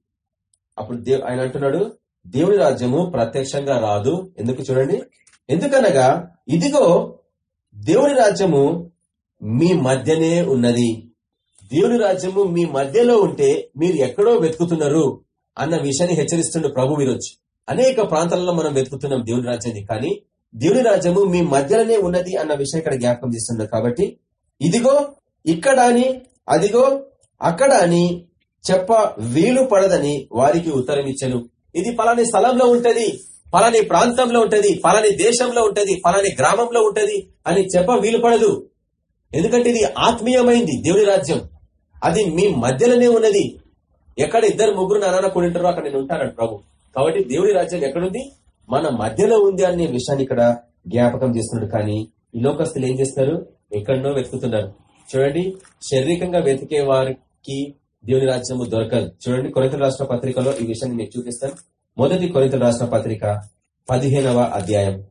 అప్పుడు ఆయన అంటున్నాడు దేవుని రాజ్యము ప్రత్యక్షంగా రాదు. ఎందుకు చూడండి? ఎందుకనగా ఇదిగో దేవుని రాజ్యము మీ మధ్యనే ఉన్నది. దేవుని రాజ్యము మీ మధ్యలో ఉంటే మీరు ఎక్కడో వెతుకుతున్నారు అన్న విషయాన్ని హెచ్చరిస్తుండే ప్రభు ఈరోజు అనేక ప్రాంతాలలో మనం వెతుకుతున్నాం దేవుని రాజ్యాన్ని కానీ దేవుని రాజ్యము మీ మధ్యలోనే ఉన్నది అన్న విషయం ఇక్కడ జ్ఞాపకం చేస్తున్నారు కాబట్టి ఇదిగో ఇక్కడ అని అదిగో అక్కడ అని చెప్ప వీలు పడదని వారికి ఉత్తరం ఇచ్చాను. ఇది పలాని స్థలంలో ఉంటది పలాని ప్రాంతంలో ఉంటది పలాని దేశంలో ఉంటది పలాని గ్రామంలో ఉంటది అని చెప్ప వీలుపడదు. ఎందుకంటే ఇది ఆత్మీయమైంది దేవుని రాజ్యం. అది మీ మధ్యలోనే ఉన్నది. ఎక్కడ ఇద్దరు ముగ్గురు నాన్న కొనింటారో అక్కడ నేను ఉంటాను ప్రభు. కాబట్టి దేవుడి రాజ్యం ఎక్కడుంది? మన మధ్యలో ఉంది అనే విషయాన్ని ఇక్కడ జ్ఞాపకం చేస్తున్నాడు. కానీ ఈ లోకస్తులు ఏం చేస్తారు ఎక్కడనో వెతుకుతున్నారు. చూడండి శారీరకంగా వెతికే వారికి దేవుని రాజ్యము దొరకదు. చూడండి కొరింతల రాష్ట్ర పత్రికలో ఈ విషయాన్ని మీకు చూపిస్తాను. మొదటి కొరింతల రాష్ట్ర పత్రిక పదిహేనవ అధ్యాయం.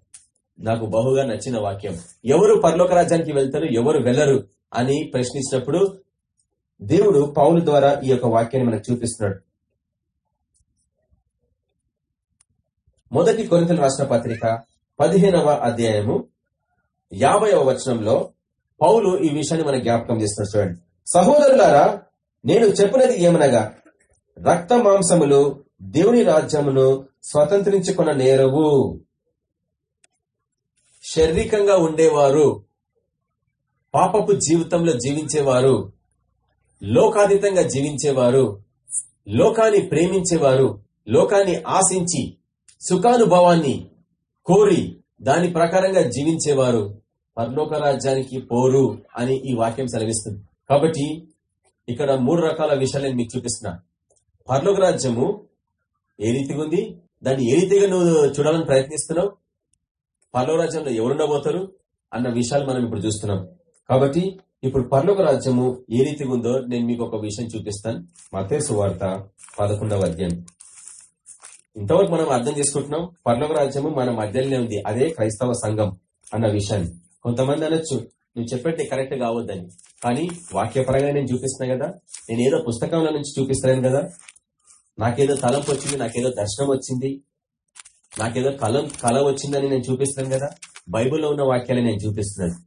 నాకు బహుగా నచ్చిన వాక్యం. ఎవరు పరలోక రాజ్యానికి వెళ్తారు ఎవరు వెళ్ళరు అని ప్రశ్నించినప్పుడు దేవుడు పౌలు ద్వారా ఈ యొక్క వాక్యాన్ని మనకు చూపిస్తున్నాడు. మొదటి కొరింతలు రాసిన పత్రిక పదిహేనవ అధ్యాయము యాభైవ వచనంలో పౌలు ఈ విషయాన్ని మన జ్ఞాపకం చేస్తున్నాడు. చూడండి. సహోదరులారా నేను చెప్పినది ఏమనగా రక్త మాంసములు దేవుని రాజ్యమును స్వతంత్రించుకున్న నేరవు. శారీరకంగా ఉండేవారు పాపపు జీవితంలో జీవించేవారు లోకాతీతంగా జీవించేవారు లోకాన్ని ప్రేమించేవారు లోకాన్ని ఆశించి సుఖానుభవాన్ని కోరి దాని ప్రకారంగా జీవించేవారు. పరలోక రాజ్యానికి పోరు అని ఈ వాక్యం సెలవిస్తుంది. కాబట్టి ఇక్కడ మూడు రకాల విషయాలు నేను మీకు చూపిస్తున్నా. పర్లోక రాజ్యము ఏ రీతిగా ఉంది? దాన్ని ఏ రీతిగా నువ్వు చూడాలని ప్రయత్నిస్తున్నావు? పర్లోక రాజ్యంలో ఎవరుండబోతారు? అన్న విషయాలు మనం ఇప్పుడు చూస్తున్నాం. కాబట్టి ఇప్పుడు పర్లోక రాజ్యము ఏ రీతిగా ఉందో నేను మీకు ఒక విషయం చూపిస్తాను. మతేసు వార్త పదకొండవ అధ్యాయం. ఇంతవరకు మనం అర్థం చేసుకుంటున్నాం పర్లోక రాజ్యము మన మధ్యలోనే ఉంది. అదే క్రైస్తవ సంఘం అన్న విషయాన్ని. కొంతమంది అనొచ్చు నువ్వు చెప్పేది కరెక్ట్ కావద్దని. కానీ వాక్యపరంగా నేను చూపిస్తున్నా కదా. నేను ఏదో పుస్తకంలో నుంచి చూపిస్తున్నాను కదా. నాకేదో తలంపు వచ్చింది నాకేదో దర్శనం వచ్చింది. నాకేదో కలం కళ వచ్చిందని నేను చూపిస్తున్నాను కదా. బైబిల్లో ఉన్న వాక్యాలు నేను చూపిస్తున్నాను.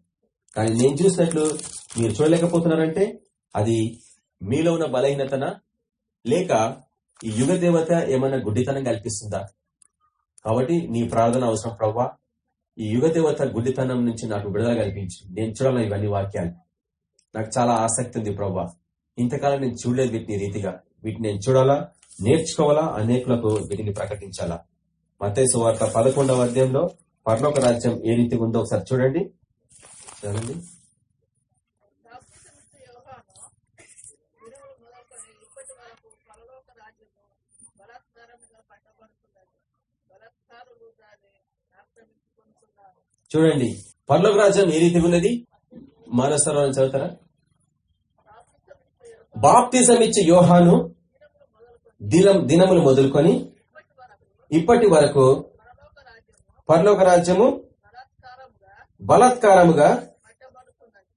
కానీ నేను చూసినట్లు మీరు చూడలేకపోతున్నారంటే అది మీలో ఉన్న బలహీనతన లేక ఈ యుగ దేవత ఏమైనా గుడ్డితనం కల్పిస్తుందా? కాబట్టి నీ ప్రార్థన అవసరం ప్రవ్వా. ఈ యుగ దేవత గుడ్డితనం నుంచి నాకు విడుదల కల్పించి. నేను చూడాలి ఇవన్నీ వాక్యాలు? నాకు చాలా ఆసక్తి ఉంది ప్రభా. ఇంతకాలం నేను చూడలేదు వీటిని రీతిగా. వీటిని నేను చూడాలా? నేర్చుకోవాలా? అనేకులకు వీటిని ప్రకటించాలా? మతే సువార్త పదకొండవ అధ్యాయంలో పర్లోక రాజ్యం ఏ రీతిగా ఉందో ఒకసారి చూడండి. చదవండి చూడండి. పర్లోక రాజ్యం ఏ రీతిగా ఉన్నది? మానసరం చదువుతారా? బాప్తిజం ఇచ్చే యోహాను దినం దినములు మొదలుకొని ఇప్పటి వరకు పరలోక రాజ్యము పరలోక బలాత్కారముగా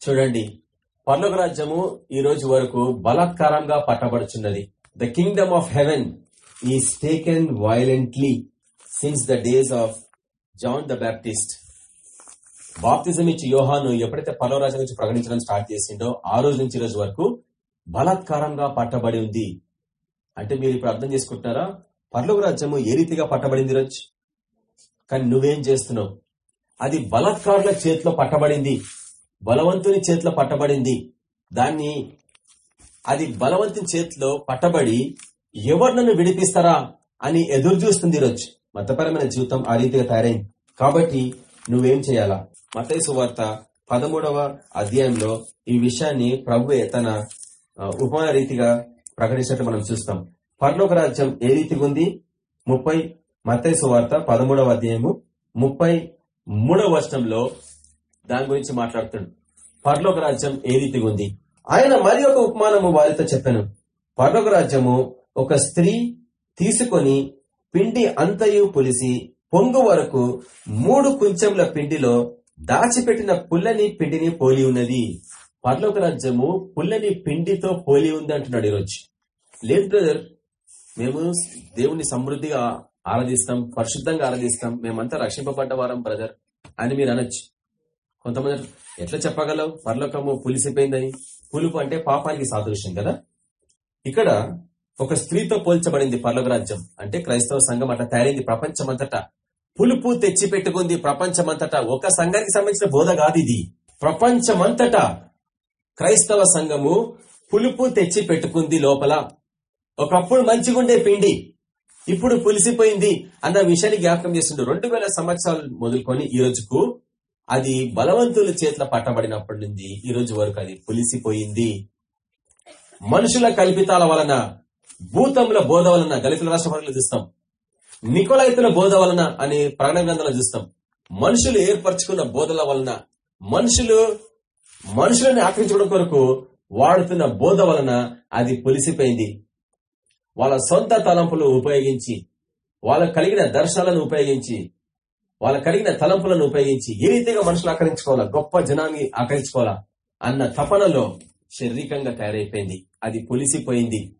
చూడండి. పర్లోక రాజ్యము ఈ రోజు వరకు బలాత్కారంగా పట్టబడుచున్నది. The kingdom of heaven is taken violently since the days of John the Baptist బాప్తిజం ఇచ్చి యోహాను ఎప్పుడైతే పర్లోక రాజ్యం నుంచి ప్రకటించడం స్టార్ట్ చేసిండో ఆ రోజు నుంచి ఈ రోజు వరకు బలాత్కారంగా పట్టబడి ఉంది. అంటే మీరు ఇప్పుడు అర్థం చేసుకుంటున్నారా పర్లోక రాజ్యము ఏ రీతిగా పట్టబడింది రోజు కానీ నువ్వేం చేస్తున్నావు? అది బలాత్కారుల చేతిలో పట్టబడింది. బలవంతుని చేతిలో పట్టబడింది. దాన్ని అది బలవంతుని చేతిలో పట్టబడి ఎవరు నన్ను విడిపిస్తారా అని ఎదురు చూస్తుంది ఈరోజు. మతపరమైన జీవితం ఆ రీతిగా తయారైంది. కాబట్టి నువ్వేం చేయాలా? మతైసు వార్త పదమూడవ అధ్యాయంలో ఈ విషయాన్ని ప్రభువే తన ఉపమాన రీతిగా ప్రకటించినట్టు మనం చూస్తాం. పర్లోక రాజ్యం ఏ రీతిగా ఉంది? ముప్పై మతైసు వార్త పదమూడవ అధ్యాయము ముప్పై మూడవ వచనంలో దాని గురించి మాట్లాడుతాడు. పర్లోక రాజ్యం ఏ రీతిగా ఉంది? ఆయన మరి ఒక ఉపమానము వారితో చెప్పాను. పర్లోక రాజ్యము ఒక స్త్రీ తీసుకొని పిండి అంతయు పులిసి పొంగు వరకు మూడు కుంచెంల పిండిలో దాచిపెట్టిన పుల్లని పిండిని పోలి ఉన్నది. పర్లోక రాజ్యము పుల్లని పిండితో పోలి ఉంది అంటున్నాడు ఈరోజు. లేదు బ్రదర్ మేము దేవుని సమృద్ధిగా ఆరాధిస్తాం పరిశుద్ధంగా ఆరాధిస్తాం మేమంతా రక్షింపబడ్డ వారం బ్రదర్ అని మీరు అనొచ్చు. కొంతమంది ఎట్లా చెప్పగలవు? పరలోకము పులిసిపోయిందని. పులుపు అంటే పాపానికి సాదృశ్యం కదా? ఇక్కడ ఒక స్త్రీతో పోల్చబడింది పర్లోక రాజ్యం. అంటే క్రైస్తవ సంఘం అట్లా తయారైంది ప్రపంచమంతటా. పులుపు తెచ్చి పెట్టుకుంది ప్రపంచమంతటా. ఒక సంఘానికి సంబంధించిన బోధ కాదు ఇది. ప్రపంచమంతటా క్రైస్తవ సంఘము పులుపు తెచ్చి పెట్టుకుంది లోపల. ఒకప్పుడు మంచిగుండే పిండి ఇప్పుడు పులిసిపోయింది అన్న విషయాన్ని జ్ఞాపకం చేస్తుండ్రు రెండు వేల సంవత్సరాలు మొదలుకొని ఈ రోజుకు అది బలవంతుల చేతిలో పట్టబడినప్పటి నుండి ఈ రోజు వరకు అది పులిసిపోయింది. మనుషుల కల్పితాల వలన భూతముల బోధ వలన దళితుల రాష్ట్ర చూస్తాం. నికోలైతుల బోధ వలన అనే ప్రకటన చూస్తాం. మనుషులు ఏర్పరచుకున్న బోధల వలన మనుషులు మనుషులను ఆకరించడం కొరకు వాడుతున్న బోధ వలన అది పులిసిపోయింది. వాళ్ళ సొంత తలంపులు ఉపయోగించి వాళ్ళకు కలిగిన దర్శనాలను ఉపయోగించి వాళ్ళ కలిగిన తలంపులను ఉపయోగించి ఏ రీతిగా మనుషులు ఆకరించుకోవాలా గొప్ప జనాన్ని ఆకరించుకోవాలా అన్న తపనలో శారీరకంగా తయారైపోయింది. అది పులిసిపోయింది.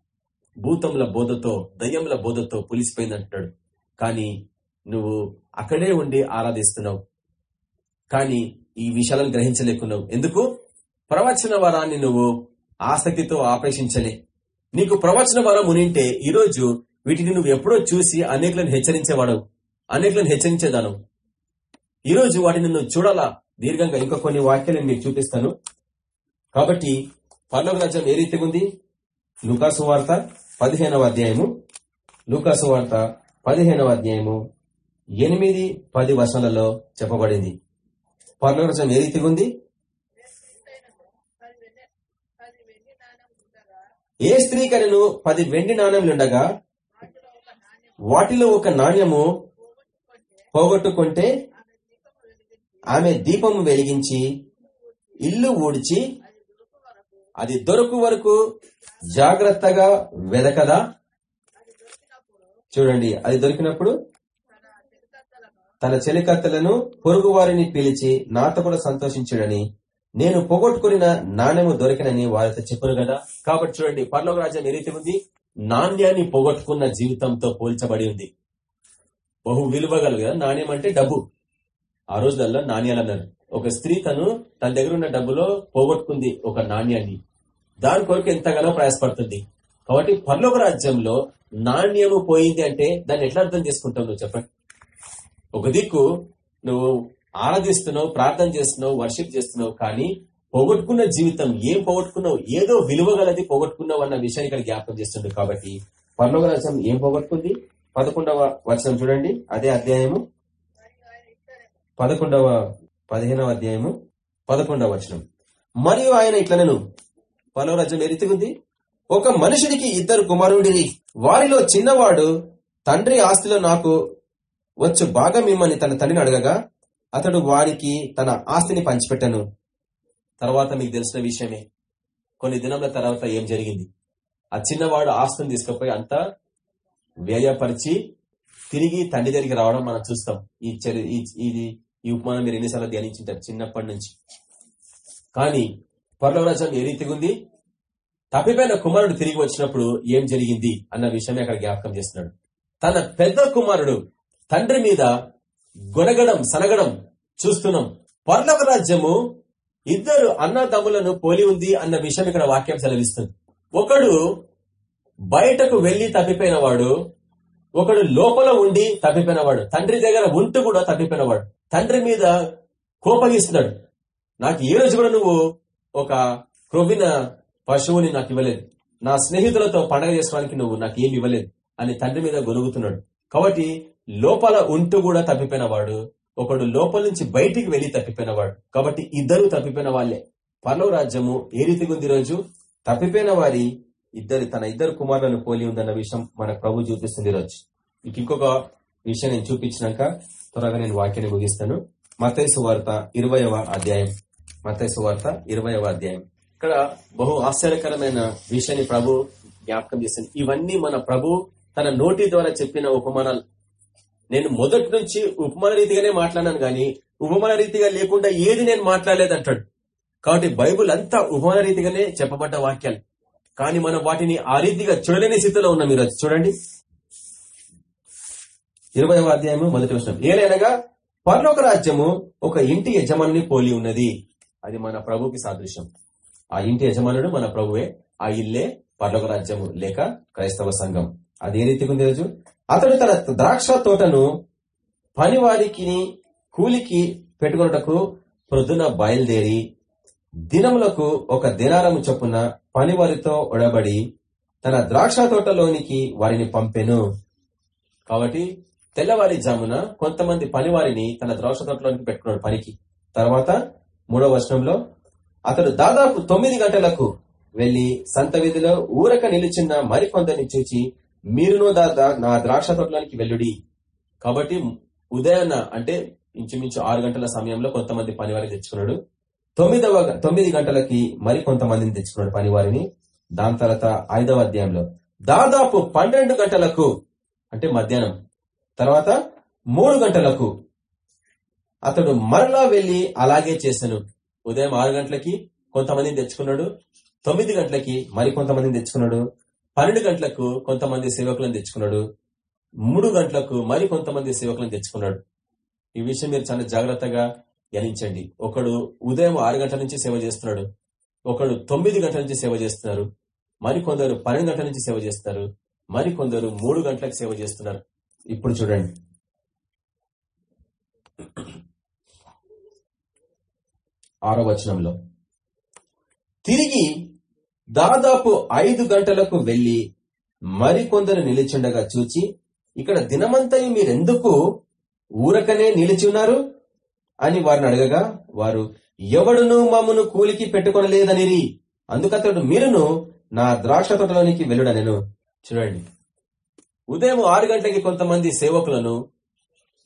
భూతముల బోధతో దయ్యముల బోధతో పులిసిపోయింది అంటున్నాడు. కానీ నువ్వు అక్కడే ఉండి ఆరాధిస్తున్నావు. కానీ ఈ విషయాలను గ్రహించలేకున్నావు. ఎందుకు? ప్రవచన వరాన్ని నువ్వు ఆసక్తితో ఆపేక్షించలే. నీకు ప్రవచన వరం ఉనింటే ఈరోజు వీటిని నువ్వు ఎప్పుడో చూసి అనేకులను హెచ్చరించేవాడు అనేకులను హెచ్చరించేదాను ఈరోజు వాటిని నువ్వు చూడాలా? దీర్ఘంగా ఇంకా కొన్ని వాక్యాలు నేను మీకు చూపిస్తాను. కాబట్టి పర్లోక రాజ్యం ఏ రీతిగా ఉంది? లుకాసు వార్త పదిహేనవ అధ్యాయము. లుకాసు వార్త పదిహేనవ అధ్యాయము. ఎనిమిది పది వర్షాలలో చెప్పబడింది. పర్లోక రాజ్యం ఏ రీతిగా ఉంది? ఏ వెండి పది వెండి నాణం ఉండగా పది వెండి నాణ్యములుండగా వాటిలో ఒక నాణ్యము పోగొట్టుకుంటే ఆమె దీపము వెలిగించి ఇల్లు ఊడ్చి అది దొరకు వరకు జాగ్రత్తగా వెదకదా? చూడండి అది దొరికినప్పుడు తన చెలికత్తలను పొరుగు వారిని పిలిచి నాతో కూడా సంతోషించుడని నేను పోగొట్టుకున్న నాణ్యము దొరికినని వారితో చెప్పును కదా. కాబట్టి చూడండి పర్లోక రాజ్యం ఏ రీతి ఉంది? నాణ్యాన్ని పోగొట్టుకున్న జీవితంతో పోల్చబడి ఉంది. బహు విలువ కదా నాణ్యం అంటే డబ్బు. ఆ రోజులలో నాణ్యాలు అన్నారు. ఒక స్త్రీ తను తన దగ్గర ఉన్న డబ్బులో పోగొట్టుకుంది ఒక నాణ్యాన్ని. దాని కొరకు ఎంతగానో ప్రయాసపడుతుంది. కాబట్టి పర్లోక రాజ్యంలో నాణ్యము పోయింది అంటే దాన్ని ఎట్లా అర్థం చేసుకుంటావు నువ్వు చెప్పండి? ఒక దిక్కు నువ్వు ఆరాధిస్తున్నావు ప్రార్థన చేస్తున్నావు వర్షిప్ చేస్తున్నావు కానీ పోగొట్టుకున్న జీవితం ఏం పోగొట్టుకున్నావు ఏదో విలువ గలది పోగొట్టుకున్నావు అన్న విషయాన్ని ఇక్కడ జ్ఞాపకం చేస్తుంది కాబట్టి పర్లోక రాజ్యం ఏం పోగొట్టుకుంది? పదకొండవ వచనం చూడండి. అదే అధ్యాయము. పదకొండవ పదిహేనవ అధ్యాయము. పదకొండవ వచనం. మరియు ఆయన ఇట్లనను పర్లోక రాజ్యం ఏ ఒక మనుషుడికి ఇద్దరు కుమారుడిని వారిలో చిన్నవాడు తండ్రి ఆస్తిలో నాకు వచ్చు. భాగం ఇమ్మని తన తండ్రిని అడగగా అతడు వారికి తన ఆస్తిని పంచిపెట్టను. తర్వాత మీకు తెలిసిన విషయమే. కొన్ని దినముల తర్వాత ఏం జరిగింది? ఆ చిన్నవాడు ఆస్తిని తీసుకుపోయి అంతా వ్యయపరిచి తిరిగి తండ్రి దగ్గరికి రావడం మనం చూస్తాం. ఈ చరి ఇది ఈ ఉపమానం మీరు ఎన్నిసార్లు ధ్యానించుంటారు చిన్నప్పటి నుంచి. కానీ పర్లవరాజం ఏ రీతిగా ఉంది? తప్పిపోయిన కుమారుడు తిరిగి వచ్చినప్పుడు ఏం జరిగింది? అన్న విషయమే అక్కడ జ్ఞాపకం చేస్తున్నాడు. తన పెద్ద కుమారుడు తండ్రి మీద గొనగడం సనగడం చూస్తున్నాం. పర్లవ రాజ్యము ఇద్దరు అన్నదమ్ములను పోలి ఉంది అన్న విషయం ఇక్కడ వాక్యం సెలవిస్తుంది. ఒకడు బయటకు వెళ్ళి తప్పిపోయినవాడు ఒకడు లోపల ఉండి తప్పిపోయినవాడు తండ్రి దగ్గర ఉంటూ కూడా తప్పిపోయినవాడు. తండ్రి మీద కోపగిస్తున్నాడు. నాకు ఈ రోజు కూడా నువ్వు ఒక క్రొవ్విన పశువుని నాకు ఇవ్వలేదు. నా స్నేహితులతో పండగ చేసుకోవడానికి నువ్వు నాకు ఏమి ఇవ్వలేదు అని తండ్రి మీద గొనుగుతున్నాడు. కాబట్టి లోపల ఉంటూ కూడా తప్పిపోయినవాడు ఒకడు లోపల నుంచి బయటికి వెళ్ళి తప్పిపోయినవాడు. కాబట్టి ఇద్దరు తప్పిపోయిన వాళ్ళే. పర్లో రాజ్యము ఏ రీతిగా ఉంది రోజు తప్పిపోయిన వారి ఇద్దరు తన ఇద్దరు కుమారులను పోలి ఉందన్న విషయం మన ప్రభు చూపిస్తుంది రోజు ఇక ఇంకొక విషయం నేను చూపించినాక త్వరగా నేను వాక్యాన్ని ముగిస్తాను. మతైసు వార్త ఇరవయవ అధ్యాయం. మతైసు వార్త ఇరవయవ అధ్యాయం. ఇక్కడ బహు ఆశ్చర్యకరమైన విషయాన్ని ప్రభు జ్ఞాపకం చేస్తుంది. ఇవన్నీ మన ప్రభు తన నోటి ద్వారా చెప్పిన ఉపమానాలు. నేను మొదటి నుంచి ఉపమాన రీతిగానే మాట్లాడాను కానీ ఉపమాన రీతిగా లేకుండా ఏది నేను మాట్లాడలేదు అంటాడు కాబట్టి బైబుల్ అంతా ఉపమాన రీతిగానే చెప్పబడ్డ వాక్యాలు. కానీ మనం వాటిని ఆ రీతిగా చూడలేని స్థితిలో ఉన్నాం మీరు చూడండి. ఇరవై అధ్యాయము మొదటి వచనం. ఏలైనగా పర్లోక రాజ్యము ఒక ఇంటి యజమాని పోలి ఉన్నది. అది మన ప్రభుకి సాదృశ్యం. ఆ ఇంటి యజమానుడు మన ప్రభువే. ఆ ఇల్లే పర్లోక రాజ్యము లేక క్రైస్తవ సంఘం. అది ఏ రీతిగా ఉంది రోజు అతడు తన ద్రాక్ష తోటను పనివారికి కూలికి పెట్టుకున్నటకు ప్రొద్దున బయలుదేరి దినములకు ఒక దినారము చొప్పున పనివారితో ఒడబడి తన ద్రాక్ష తోటలోనికి వారిని పంపెను. కాబట్టి తెల్లవారి జామున కొంతమంది పనివారిని తన ద్రాక్ష తోటలోనికి పెట్టుకున్నాడు పనికి. తర్వాత మూడో వర్షంలో అతడు దాదాపు తొమ్మిది గంటలకు వెళ్ళి సంత వీధిలో ఊరక నిలిచిన మరికొందరిని చూచి మీరును దాదా నా ద్రాక్ష తోటలోనికి వెళ్ళుడి. కాబట్టి ఉదయాన్న అంటే ఇంచుమించు ఆరు గంటల సమయంలో కొంతమంది పనివారిని తెచ్చుకున్నాడు. తొమ్మిదవ తొమ్మిది గంటలకి మరి కొంతమందిని తెచ్చుకున్నాడు పనివారిని. దాని తర్వాత ఐదవ అధ్యాయంలో దాదాపు పన్నెండు గంటలకు అంటే మధ్యాహ్నం. తర్వాత మూడు గంటలకు అతడు మరలా వెళ్ళి అలాగే చేశాను. ఉదయం ఆరు గంటలకి కొంతమందిని తెచ్చుకున్నాడు. తొమ్మిది గంటలకి మరి కొంతమందిని తెచ్చుకున్నాడు. పన్నెండు గంటలకు కొంతమంది సేవకులను తెచ్చుకున్నాడు. మూడు గంటలకు మరి కొంతమంది సేవకులను తెచ్చుకున్నాడు. ఈ విషయం మీరు చాలా జాగ్రత్తగా గణించండి. ఒకడు ఉదయం ఆరు గంటల నుంచి సేవ చేస్తున్నాడు. ఒకడు తొమ్మిది గంటల నుంచి సేవ చేస్తున్నారు. మరి కొందరు పన్నెండు గంటల నుంచి సేవ చేస్తున్నారు. మరి కొందరు మూడు గంటలకు సేవ చేస్తున్నారు. ఇప్పుడు చూడండి. ఆరో వచనంలో. తిరిగి దాదాపు ఐదు గంటలకు వెళ్ళి మరికొందరు నిలిచుండగా చూచి ఇక్కడ దినమంతయు మీరెందుకు ఊరకనే నిలిచి ఉన్నారు? అని వారిని అడగగా వారు ఎవడును మమ్మను కూలికి పెట్టుకొనలేదనిరి. అందుకతడు మీరును నా ద్రాక్ష తోటలోనికి వెళ్ళుడనెను చూడండి. ఉదయం ఆరు గంటలకి కొంతమంది సేవకులను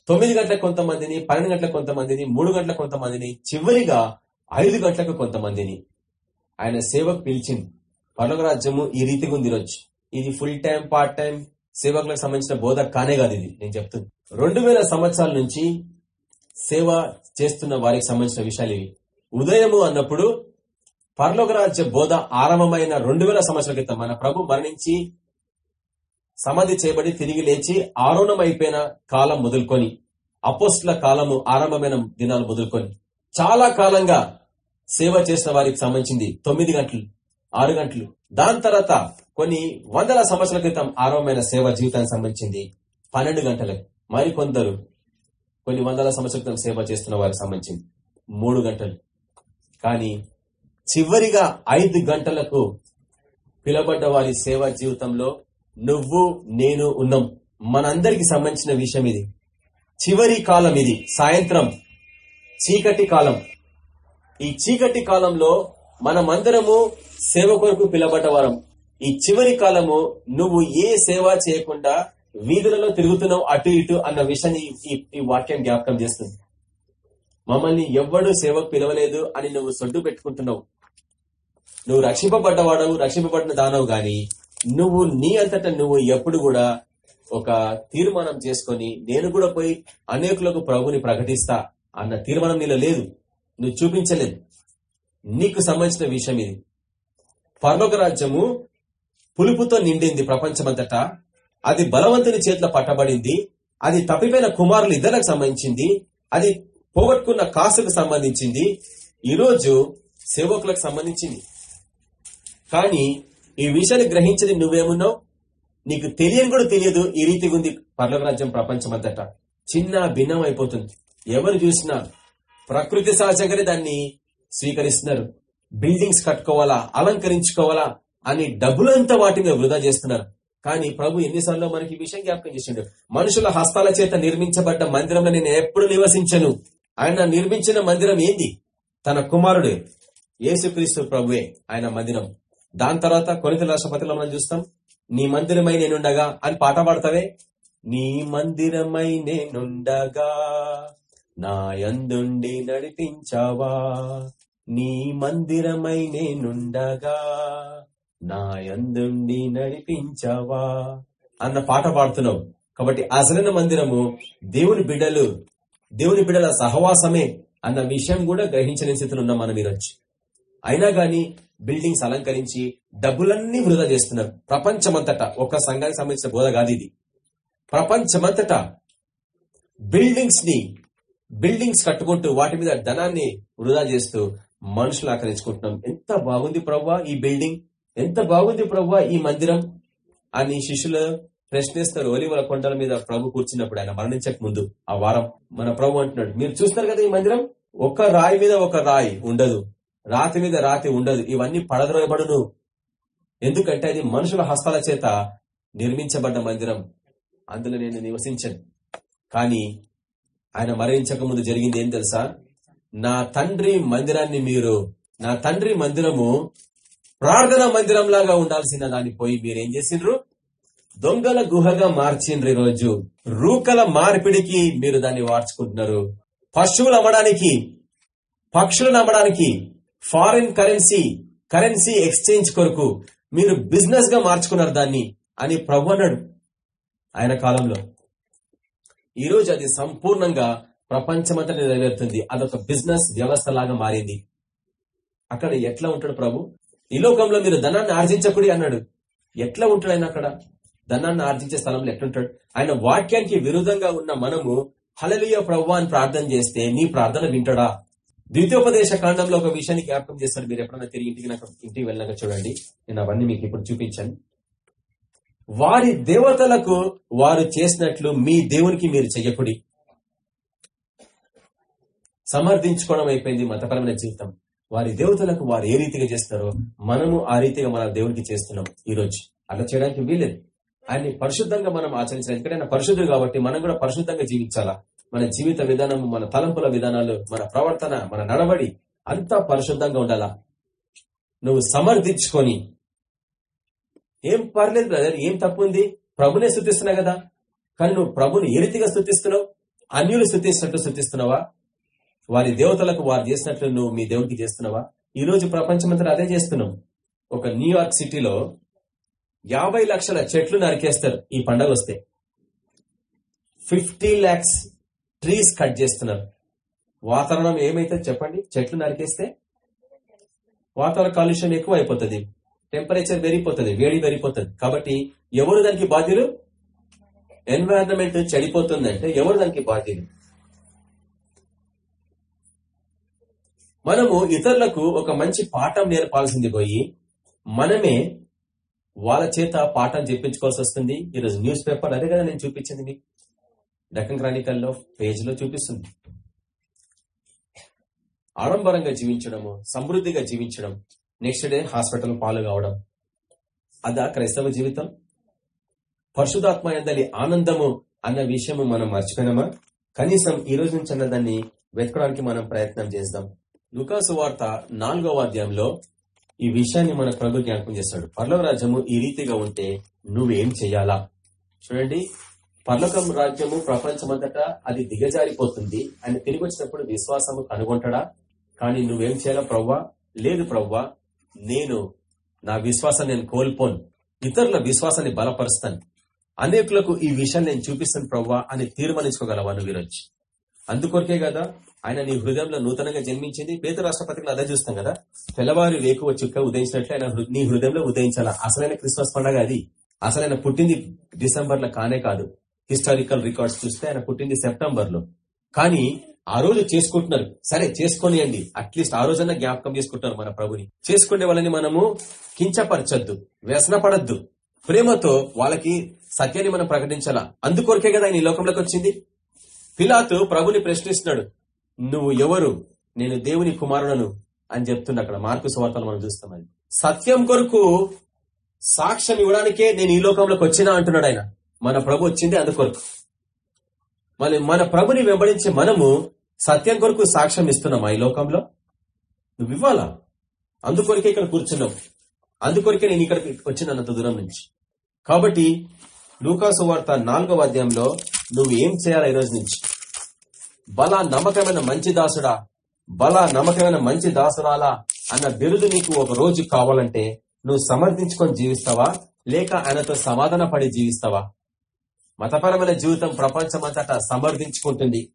తొమ్మిది గంటలకు కొంతమందిని పన్నెండు గంటలకు కొంతమందిని మూడు గంటలకు కొంతమందిని చివరిగా ఐదు గంటలకు కొంతమందిని. ఆయన సేవకు పిలిచింది. పర్లోక రాజ్యము ఈ రీతిగా ఉంది రోజు ఇది ఫుల్ టైం పార్ట్ టైం సేవకులకు సంబంధించిన బోధ కానే కాదు ఇది నేను చెప్తుంది రెండు వేల సంవత్సరాల నుంచి సేవ చేస్తున్న వారికి సంబంధించిన విషయాలు ఇవి. ఉదయము అన్నప్పుడు పర్లోక రాజ్య బోధ ఆరంభమైన రెండు వేల సంవత్సరాల క్రితం మన ప్రభు మరణించి సమాధి చేయబడి తిరిగి లేచి ఆరోణం అయిపోయిన కాలం మొదలుకొని అపోస్టుల కాలము ఆరంభమైన దినాలు మొదలుకొని చాలా కాలంగా సేవ చేసిన వారికి సంబంధించింది తొమ్మిది గంటలు. ఆరు గంటలు. దాని తర్వాత కొన్ని వందల సంవత్సరాల క్రితం ఆరంభమైన సేవ జీవితానికి సంబంధించింది పన్నెండు గంటలకు మరి కొందరు కొన్ని వందల సంవత్సరాల క్రితం సేవ చేస్తున్న వారికి సంబంధించింది మూడు గంటలు. కానీ చివరిగా ఐదు గంటలకు పిలబడ్డ వారి సేవా జీవితంలో నువ్వు నేను ఉన్నాం. మనందరికి సంబంధించిన విషయం ఇది. చివరి కాలం ఇది. సాయంత్రం చీకటి కాలం. ఈ చీకటి కాలంలో మనమందరము సేవ కొరకు పిలబడ్డవారం. ఈ చివరి కాలము నువ్వు ఏ సేవ చేయకుండా వీధులలో తిరుగుతున్నావు అటు ఇటు అన్న విషయాన్ని ఈ- ఈ వాక్యం జ్ఞాపకం చేస్తుంది. మమ్మల్ని ఎవ్వడు సేవకు పిలవలేదు అని నువ్వు సొడ్డు పెట్టుకుంటున్నావు. నువ్వు రక్షింపబడ్డవాడవు రక్షింపబడిన దానవు గాని నువ్వు నీ అంతటా నువ్వు ఎప్పుడు కూడా ఒక తీర్మానం చేసుకొని నేను కూడా పోయి అనేకులకు ప్రభుని ప్రకటిస్తా అన్న తీర్మానం నీలో లేదు. నువ్వు చూపించలేదు. నీకు సంబంధించిన విషయం ఇది. పర్లోక రాజ్యము పులుపుతో నిండింది ప్రపంచమంతటా. అది బలవంతుని చేతిలో పట్టబడింది. అది తప్పిపోయిన కుమారులు ఇద్దరికి సంబంధించింది. అది పోగొట్టుకున్న కాసుకు సంబంధించింది. ఈరోజు సేవకులకు సంబంధించింది. కానీ ఈ విషయాన్ని గ్రహించింది నువ్వేమున్నావు? నీకు తెలియని కూడా తెలియదు. ఈ రీతిగా ఉంది పర్లోక రాజ్యం ప్రపంచమంతట. చిన్న భిన్నం అయిపోతుంది ఎవరు చూసినా ప్రకృతి సహజంగానే దాన్ని స్వీకరిస్తున్నారు. బిల్డింగ్స్ కట్టుకోవాలా అలంకరించుకోవాలా అని డబ్బులంతా వాటి మీద వృధా చేస్తున్నారు. కానీ ప్రభు ఎన్నిసార్లు మనకి ఈ విషయం జ్ఞాపకం చేసిండు. మనుషుల హస్తాల చేత నిర్మించబడ్డ మందిరంలో నేను ఎప్పుడు నివసించను. ఆయన నిర్మించిన మందిరం ఏంది? తన కుమారుడే యేసుక్రీస్తు ప్రభువే ఆయన మందిరం. దాని తర్వాత కొనిత రాష్ట్రపతిలో మనం చూస్తాం నీ మందిరమై నేనుండగా అని పాట పాడతావే? నీ మందిరమై నేనుండగా నా యందుండి నడిపించావా? నీ మందిరమై నేనుండగా నా యందుండి నడిపించావా? అన్న పాట పాడుతున్నావు కాబట్టి అసలైన మందిరము దేవుని బిడ్డలు దేవుని బిడ్డల సహవాసమే అన్న విషయం కూడా గ్రహించని స్థితిలో ఉన్నాం మనం ఈరోజు అయినా గాని బిల్డింగ్స్ అలంకరించి డబ్బులన్నీ వృధా చేస్తున్నారు. ప్రపంచమంతటా ఒక సంఘానికి సంబంధించిన బోధ కాదు ఇది. ప్రపంచమంతటా బిల్డింగ్స్ని బిల్డింగ్స్ కట్టుకుంటూ వాటి మీద ధనాన్ని వృధా చేస్తూ మనుషులు ఆకరించుకుంటున్నాం ఎంత బాగుంది ప్రవ్వా ఈ బిల్డింగ్? ఎంత బాగుంది ప్రవ్వా ఈ మందిరం? అని శిష్యులు ప్రశ్నిస్తారు. ఒలివల కొండల మీద ప్రభు కూర్చున్నప్పుడు ఆయన మరణించక ముందు ఆ వారం మన ప్రభు అంటున్నాడు మీరు చూస్తారు కదా ఈ మందిరం? ఒక రాయి మీద ఒక రాయి ఉండదు. రాతి మీద రాతి ఉండదు. ఇవన్నీ పడద్రోయబడును. ఎందుకంటే అది మనుషుల హస్తాల చేత నిర్మించబడ్డ మందిరం. అందులో నేను నివసించను. కానీ ఆయన మరణించక ముందు జరిగింది ఏం తెలుసా? నా తండ్రి మందిరాన్ని మీరు నా తండ్రి మందిరము ప్రార్థన మందిరం లాగా ఉండాల్సిన దాన్ని పోయి మీరేం చేసిండ్రు? దొంగల గుహగా మార్చిండ్రు ఈ రోజు రూకల మార్పిడికి మీరు దాన్ని వార్చుకుంటున్నారు. పశువులు అమ్మడానికి పక్షులను అమ్మడానికి ఫారిన్ కరెన్సీ కరెన్సీ ఎక్స్చేంజ్ కొరకు మీరు బిజినెస్గా మార్చుకున్నారు దాన్ని అని ప్రభు అన్నాడు. ఆయన కాలంలో. ఈ రోజు అది సంపూర్ణంగా ప్రపంచమంతా నెరవేరుతుంది. అదొక బిజినెస్ వ్యవస్థ లాగా మారింది. అక్కడ ఎట్లా ఉంటాడు ప్రభు? ఈ లోకంలో మీరు ధనాన్ని ఆర్జించకుడి అన్నాడు. ఎట్లా ఉంటాడు ఆయన అక్కడ? ధనాన్ని ఆర్జించే స్థలంలో ఎట్లుంటాడు? ఆయన వాక్యానికి విరుద్ధంగా ఉన్న మనము హలలియ ప్రభు అని ప్రార్థన చేస్తే నీ ప్రార్థన వింటాడా? ద్వితీయోపదేశ కాండంలో ఒక విషయాన్ని జ్ఞాపకం చేస్తాడు. మీరు ఎప్పుడన్నా తిరిగి ఇంటికి నాకు ఇంటికి వెళ్ళినాక చూడండి. నేను అవన్నీ మీకు ఇప్పుడు చూపించాను. వారి దేవతలకు వారు చేసినట్లు మీ దేవునికి మీరు చెయ్యకుడి. సమర్థించుకోవడం అయిపోయింది మతపరమైన జీవితం. వారి దేవతలకు వారు ఏ రీతిగా చేస్తారో మనము ఆ రీతిగా మన దేవునికి చేస్తున్నాం ఈ రోజు అలా చేయడానికి వీలేదు ఆయన్ని పరిశుద్ధంగా మనం ఆచరించాలి. ఎందుకంటే ఆయన పరిశుద్ధుడు కాబట్టి మనం కూడా పరిశుద్ధంగా జీవించాలా? మన జీవిత విధానం మన తలంపుల విధానాలు మన ప్రవర్తన మన నడవడి అంతా పరిశుద్ధంగా ఉండాలా? నువ్వు సమర్థించుకొని ఏం పర్లేదు బ్రదర్ ఏం తప్పు ఉంది ప్రభునే స్థుతిస్తున్నావు కదా. కానీ నువ్వు ప్రభుని ఏ రీతిగా స్థుతిస్తున్నావు? అన్యులు స్థుతిస్తున్నట్టు స్థుతిస్తున్నావా? వారి దేవతలకు వారు చేసినట్లు నువ్వు మీ దేవుడికి చేస్తున్నావా? ఈ రోజు ప్రపంచమంతా అదే చేస్తున్నాం. ఒక న్యూయార్క్ సిటీలో యాభై లక్షల చెట్లు నరికేస్తారు ఈ పండగ వస్తే. ఫిఫ్టీ ల్యాక్స్ ట్రీస్ కట్ చేస్తున్నారు. వాతావరణం ఏమైతే చెప్పండి? చెట్లు నరికేస్తే వాతావరణ కాలుష్యం ఎక్కువ అయిపోతుంది టెంపరేచర్ పెరిగిపోతుంది వేడి పెరిగిపోతుంది. కాబట్టి ఎవరు దానికి బాధ్యులు? ఎన్వైరన్మెంట్ చెడిపోతుందంటే ఎవరు దానికి బాధ్యులు? మనము ఇతరులకు ఒక మంచి పాఠం నేర్పాల్సింది పోయి మనమే వాళ్ళ చేత పాఠం చెప్పించుకోవాల్సి వస్తుంది. ఈరోజు న్యూస్ పేపర్ అదే కదా నేను చూపించింది మీకు. డక్కన్ క్రానికల్లో పేజ్లో చూపిస్తుంది. ఆడంబరంగా జీవించడము సమృద్ధిగా జీవించడం నెక్స్ట్ డే హాస్పిటల్ పాలు కావడం. అదా క్రైస్తవ జీవితం. పరిశుధాత్మ ఎందలి ఆనందము అన్న విషయము మనం మర్చిపోయినామా? కనీసం ఈ రోజు నుంచి అన్న దాన్ని వెతకడానికి మనం ప్రయత్నం చేద్దాం. లుకాసు వార్త నాలుగవ అధ్యాయంలో ఈ విషయాన్ని మన ప్రభు జ్ఞాపకం చేస్తాడు. పర్లవ రాజ్యము ఈ రీతిగా ఉంటే నువ్వేం చెయ్యాలా? చూడండి. పర్లోకం రాజ్యము ప్రపంచమంతటా అది దిగజారిపోతుంది. అని తిరిగి వచ్చినప్పుడు విశ్వాసము కనుగొంటాడా? కానీ నువ్వేం చేయాలా ప్రవ్వా? లేదు ప్రవ్వా. నేను నా విశ్వాసాన్ని నేను కోల్పోను. ఇతరుల విశ్వాసాన్ని బలపరుస్తాను. అనేకులకు ఈ విషయాన్ని నేను చూపిస్తాను ప్రవ్వా అని తీర్మానించుకోగలవా నువ్వు ఈరోజు? అందుకొరకే కదా ఆయన నీ హృదయంలో నూతనంగా జన్మించింది. పేద రాష్ట్రపతిని అదే చూస్తాం కదా. తెల్లవారు వేకువ చుక్క ఉదయించినట్లే ఆయన నీ హృదయంలో ఉదయించాల? అసలైన క్రిస్మస్ పండగ అది. అసలైన పుట్టింది డిసెంబర్లో కానే కాదు. హిస్టారికల్ రికార్డ్స్ చూస్తే ఆయన పుట్టింది సెప్టెంబర్లో కానీ ఆ రోజు చేసుకుంటున్నారు. సరే చేసుకోనియండి అట్లీస్ట్ ఆ రోజన్నా జ్ఞాపకం చేసుకుంటున్నారు మన ప్రభుని. చేసుకునే వాళ్ళని మనము కించపరచొద్దు వ్యసనపడద్దు. ప్రేమతో వాళ్ళకి సత్యాన్ని మనం ప్రకటించాలా? అందుకొరకే కదా ఆయన ఈ లోకంలోకి వచ్చింది. పిలాతు ప్రభుని ప్రశ్నిస్తున్నాడు నువ్వు ఎవరు? నేను దేవుని కుమారుడను అని చెప్తున్నా అక్కడ మార్కు సువార్తలు మనం చూస్తాం సత్యం కొరకు సాక్ష్యం ఇవ్వడానికే నేను ఈ లోకంలోకి వచ్చినా అంటున్నాడు ఆయన. మన ప్రభు వచ్చింది అందుకొరకు. మరి మన ప్రభుని వెంబడించే మనము సత్యం కొరకు సాక్ష్యం ఇస్తున్నామా ఈ లోకంలో. నువ్వు ఇవ్వాలా? అందుకొరకే ఇక్కడ కూర్చున్నావు. అందుకొరకే నేను ఇక్కడికి వచ్చినంత దూరం నుంచి. కాబట్టి లూకాసు వార్త నాలుగవ అధ్యాయంలో నువ్వు ఏం చేయాలా ఈ రోజు నుంచి? బల నమ్మకమైన మంచి దాసుడా బల నమ్మకమైన మంచి దాసురాలా అన్న బిరుదు నీకు ఒక రోజు కావాలంటే నువ్వు సమర్థించుకొని జీవిస్తావా? లేక ఆయనతో సమాధాన పడి జీవిస్తావా? మతపరమైన జీవితం ప్రపంచమంతటా సమర్థించుకుంటుంది.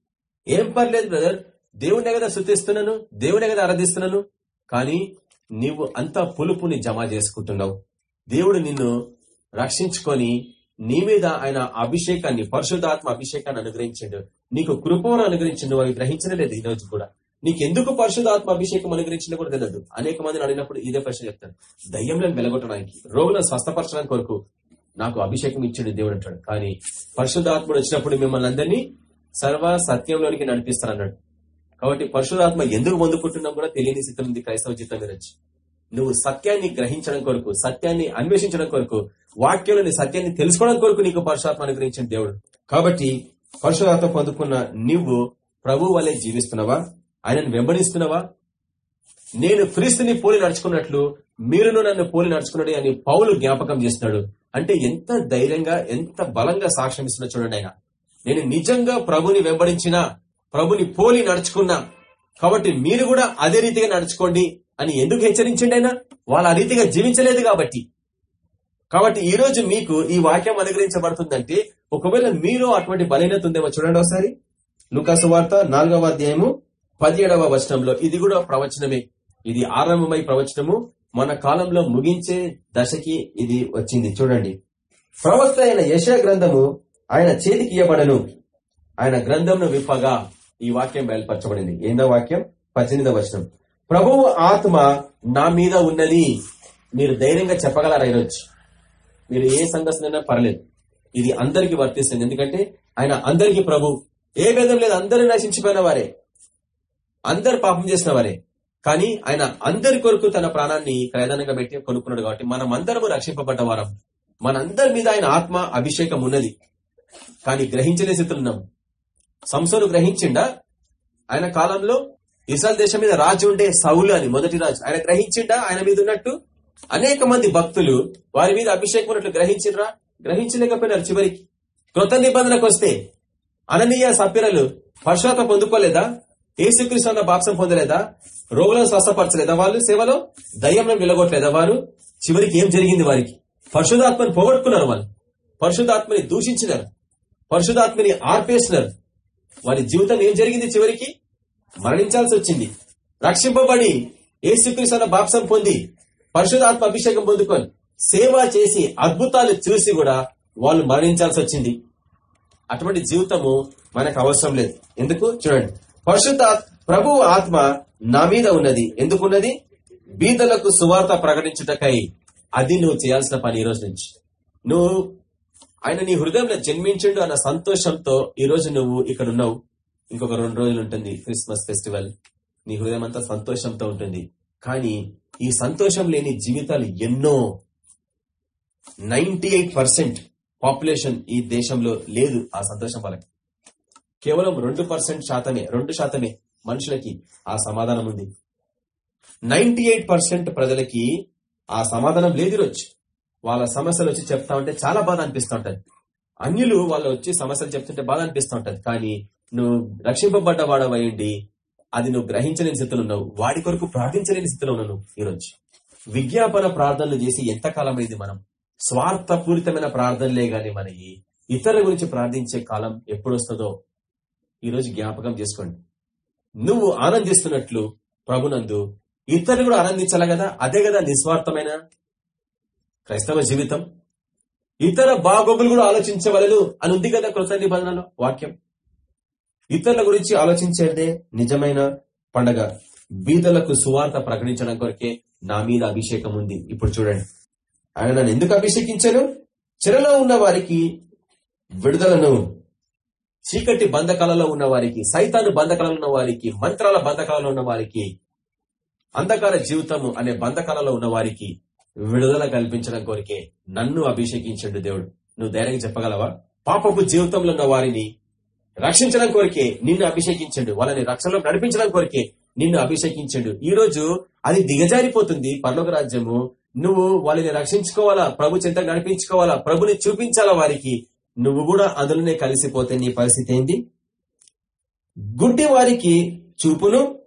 ఏం పర్లేదు బ్రదర్ దేవునే కదా శుతిస్తున్నాను దేవుని కదా ఆరాధిస్తున్నాను. కానీ నీవు అంత పులుపుని జమ చేసుకుంటున్నావు. దేవుడు నిన్ను రక్షించుకొని నీ మీద ఆయన అభిషేకాన్ని పరిశుద్ధాత్మ అభిషేకాన్ని అనుగ్రహించాడు. నీకు కృపను అనుగ్రహించిండు అవి గ్రహించలేదు ఈ రోజు కూడా. నీకు ఎందుకు పరిశుధాత్మ అభిషేకం అనుగ్రహించిన కూడా తెలియదు అనేక మందిని అడిగినప్పుడు ఇదే ప్రశ్న చెప్తాను దయ్యంలను వెలగొట్టడానికి రోగులను స్వస్థపరచడానికి కొరకు నాకు అభిషేకం ఇచ్చాడు దేవుడు అంటాడు. కానీ పరిశుద్ధాత్ముడు వచ్చినప్పుడు మిమ్మల్ని అందరినీ సర్వ సత్యంలోనికి నడిపిస్తారన్నాడు కాబట్టి పరిశుధాత్మ ఎందుకు పొందుకుంటున్నా కూడా తెలియని స్థితి ఉంది క్రైస్తవ జీవితం గురించి. నువ్వు సత్యాన్ని గ్రహించడం కొరకు సత్యాన్ని అన్వేషించడం కొరకు వాక్యంలోని సత్యాన్ని తెలుసుకోవడం కొరకు నీకు పరశురాత్మ అనుగ్రహించిన దేవుడు. కాబట్టి పరశురాత్మ పొందుకున్న నువ్వు ప్రభు వలె జీవిస్తున్నావా? ఆయనను వెంబడిస్తున్నావా? నేను క్రీస్తుని పోలి నడుచుకున్నట్లు మీరును నన్ను పోలి నడుచుకున్నాడు అని పౌలు జ్ఞాపకం చేస్తున్నాడు. అంటే ఎంత ధైర్యంగా ఎంత బలంగా సాక్ష్యం ఇస్తున్నా చూడండి ఆయన. నేను నిజంగా ప్రభుని వెంబడించిన ప్రభుని పోలి నడుచుకున్నా కాబట్టి మీరు కూడా అదే రీతిగా నడుచుకోండి అని ఎందుకు హెచ్చరించండి ఆయన? వాళ్ళు ఆ రీతిగా జీవించలేదు కాబట్టి. కాబట్టి ఈ రోజు మీకు ఈ వాక్యం అనుగ్రహించబడుతుందంటే ఒకవేళ మీరు అటువంటి బలహీనత ఉందేమో చూడండి ఒకసారి. లుకాసు వార్త నాలుగవ అధ్యాయము పదిహేడవ వచనంలో ఇది కూడా ప్రవచనమే. ఇది ఆరంభమై ప్రవచనము. మన కాలంలో ముగించే దశకి ఇది వచ్చింది. చూడండి. ప్రవక్త అయిన యశ గ్రంథము ఆయన చేతికి ఇవ్వబడను ఆయన గ్రంథంను విప్పగా ఈ వాక్యం బయలుపరచబడింది. ఏందో వాక్యం? పద్దెనిమిదవ వచనం. ప్రభువు ఆత్మ నా మీద ఉన్నది. మీరు ధైర్యంగా చెప్పగలరా ఈరోజు? మీరు ఏ సంఘటన పర్లేదు. ఇది అందరికి వర్తిస్తుంది. ఎందుకంటే ఆయన అందరికి ప్రభు. ఏ భేదం లేదు. అందరూ నశించిపోయిన వారే. అందరు పాపం చేసిన వారే. కానీ ఆయన అందరి కొరకు తన ప్రాణాన్ని ప్రధానంగా పెట్టి కొనుక్కున్నాడు కాబట్టి మనం అందరము రక్షింపబడ్డ వారం. మనందరి మీద ఆయన ఆత్మ అభిషేకం ఉన్నది. కానీ గ్రహించలే స్థితిలో ఉన్నాం. సంసోను గ్రహించిండా? ఆయన కాలంలో ఇస్రాయల్ దేశం మీద రాజు ఉండే సౌలు అని మొదటి రాజు. ఆయన గ్రహించిండా? ఆయన మీద ఉన్నట్టు? అనేక మంది భక్తులు వారి మీద అభిషేకం ఉన్నట్లు గ్రహించిండ్రా గ్రహించలేకపోయినారు చివరికి. కృత నిబంధనకు వస్తే అననీయ సభ్యులు పరుషాత పొందుకోలేదా? ఏసుక్రీస్తు అన్న బాప్సం పొందలేదా? రోగులను స్వస్థపరచలేదా వాళ్ళు సేవలో? దయ్యంలో నిలగొట్టలేదా వారు? చివరికి ఏం జరిగింది వారికి? పరిశుధాత్మని పోగొట్టుకున్నారు వాళ్ళు. పరిశుధాత్మని దూషించినారు. పరిశుధాత్మని ఆర్పేసినారు. వారి జీవితం ఏం జరిగింది చివరికి? మరణించాల్సి వచ్చింది. రక్షింపబడి ఏసుక్రీస్తు అన్న బాప్సం పొంది పరిశుధాత్మ అభిషేకం పొందుకొని సేవ చేసి అద్భుతాలు చూసి కూడా వాళ్ళు మరణించాల్సి వచ్చింది. అటువంటి జీవితము మనకు అవసరం లేదు. ఎందుకు? చూడండి. పరిశుద్ధ ప్రభు ఆత్మ నా మీద ఉన్నది. ఎందుకున్నది? బీదలకు సువార్త ప్రకటించుటకై. అది నువ్వు చేయాల్సిన పని ఈ రోజు నుంచి. నువ్వు ఆయన నీ హృదయంలో జన్మించిండు అన్న సంతోషంతో ఈ రోజు నువ్వు ఇక్కడ ఉన్నావు. ఇంకొక రెండు రోజులు ఉంటుంది క్రిస్మస్ ఫెస్టివల్. నీ హృదయం అంతా సంతోషంతో ఉంటుంది. కానీ ఈ సంతోషం లేని జీవితాలు ఎన్నో. నైన్టీ ఎయిట్ పర్సెంట్ పాపులేషన్ ఈ దేశంలో లేదు ఆ సంతోషం వాళ్ళకి. కేవలం రెండు పర్సెంట్ శాతమే రెండు శాతమే మనుషులకి ఆ సమాధానం ఉంది. నైన్టీ ఎయిట్ పర్సెంట్ ప్రజలకి ఆ సమాధానం లేదు రోజు వాళ్ళ సమస్యలు వచ్చి చెప్తా ఉంటే చాలా బాధ అనిపిస్తూ ఉంటది. అన్యులు వాళ్ళు వచ్చి సమస్యలు చెప్తుంటే బాధ అనిపిస్తూ ఉంటది. కానీ నువ్వు రక్షింపబడ్డ వాడవయండి అది నువ్వు గ్రహించలేని స్థితిలో ఉన్నావు. వాడి కొరకు ప్రార్థించలేని స్థితిలో ఉన్నావు ఈరోజు. విజ్ఞాపన ప్రార్థనలు చేసి ఎంత కాలమైంది మనం? స్వార్థపూరితమైన ప్రార్థనలే గాని మనకి ఇతరుల గురించి ప్రార్థించే కాలం ఎప్పుడు వస్తుందో ఈరోజు జ్ఞాపకం చేసుకోండి. నువ్వు ఆనందిస్తున్నట్లు ప్రభునందు ఇతరులు కూడా ఆనందించాలి కదా? అదే కదా నిస్వార్థమైన క్రైస్తవ జీవితం. ఇతర బాగోగులు కూడా ఆలోచించవలలు అని ఉంది కదా కృత నిబంధనలో వాక్యం. ఇతరుల గురించి ఆలోచించేదే నిజమైన పండగ. బీదలకు సువార్త ప్రకటించడం కొరకే నా మీద అభిషేకం ఉంది. ఇప్పుడు చూడండి. ఆయన నన్ను ఎందుకు అభిషేకించాను చెరలో ఉన్న వారికి విడుదలను చీకటి బంధకాలలో ఉన్న వారికి సైతాను బంధకాలలో ఉన్న వారికి మంత్రాల బంధకాలలో ఉన్న వారికి అంధకార జీవితము అనే బంధకాలలో ఉన్న వారికి విడుదల కల్పించడం కోరికే నన్ను అభిషేకించండు దేవుడు. నువ్వు ధైర్యంగా చెప్పగలవా? పాపపు జీవితంలో ఉన్న వారిని రక్షించడం కోరికే నిన్ను అభిషేకించండు. వాళ్ళని రక్షణలో నడిపించడం కోరికే నిన్ను అభిషేకించండు. ఈ రోజు అది దిగజారిపోతుంది. పర్లోక రాజ్యము. నువ్వు వాళ్ళని రక్షించుకోవాలా? ప్రభు చింత నడిపించుకోవాలా? ప్రభుని చూపించాలా వారికి? నువ్వు కూడా అందులోనే కలిసిపోతే నీ పరిస్థితి ఏంటి గుడ్డి వారికి చూపును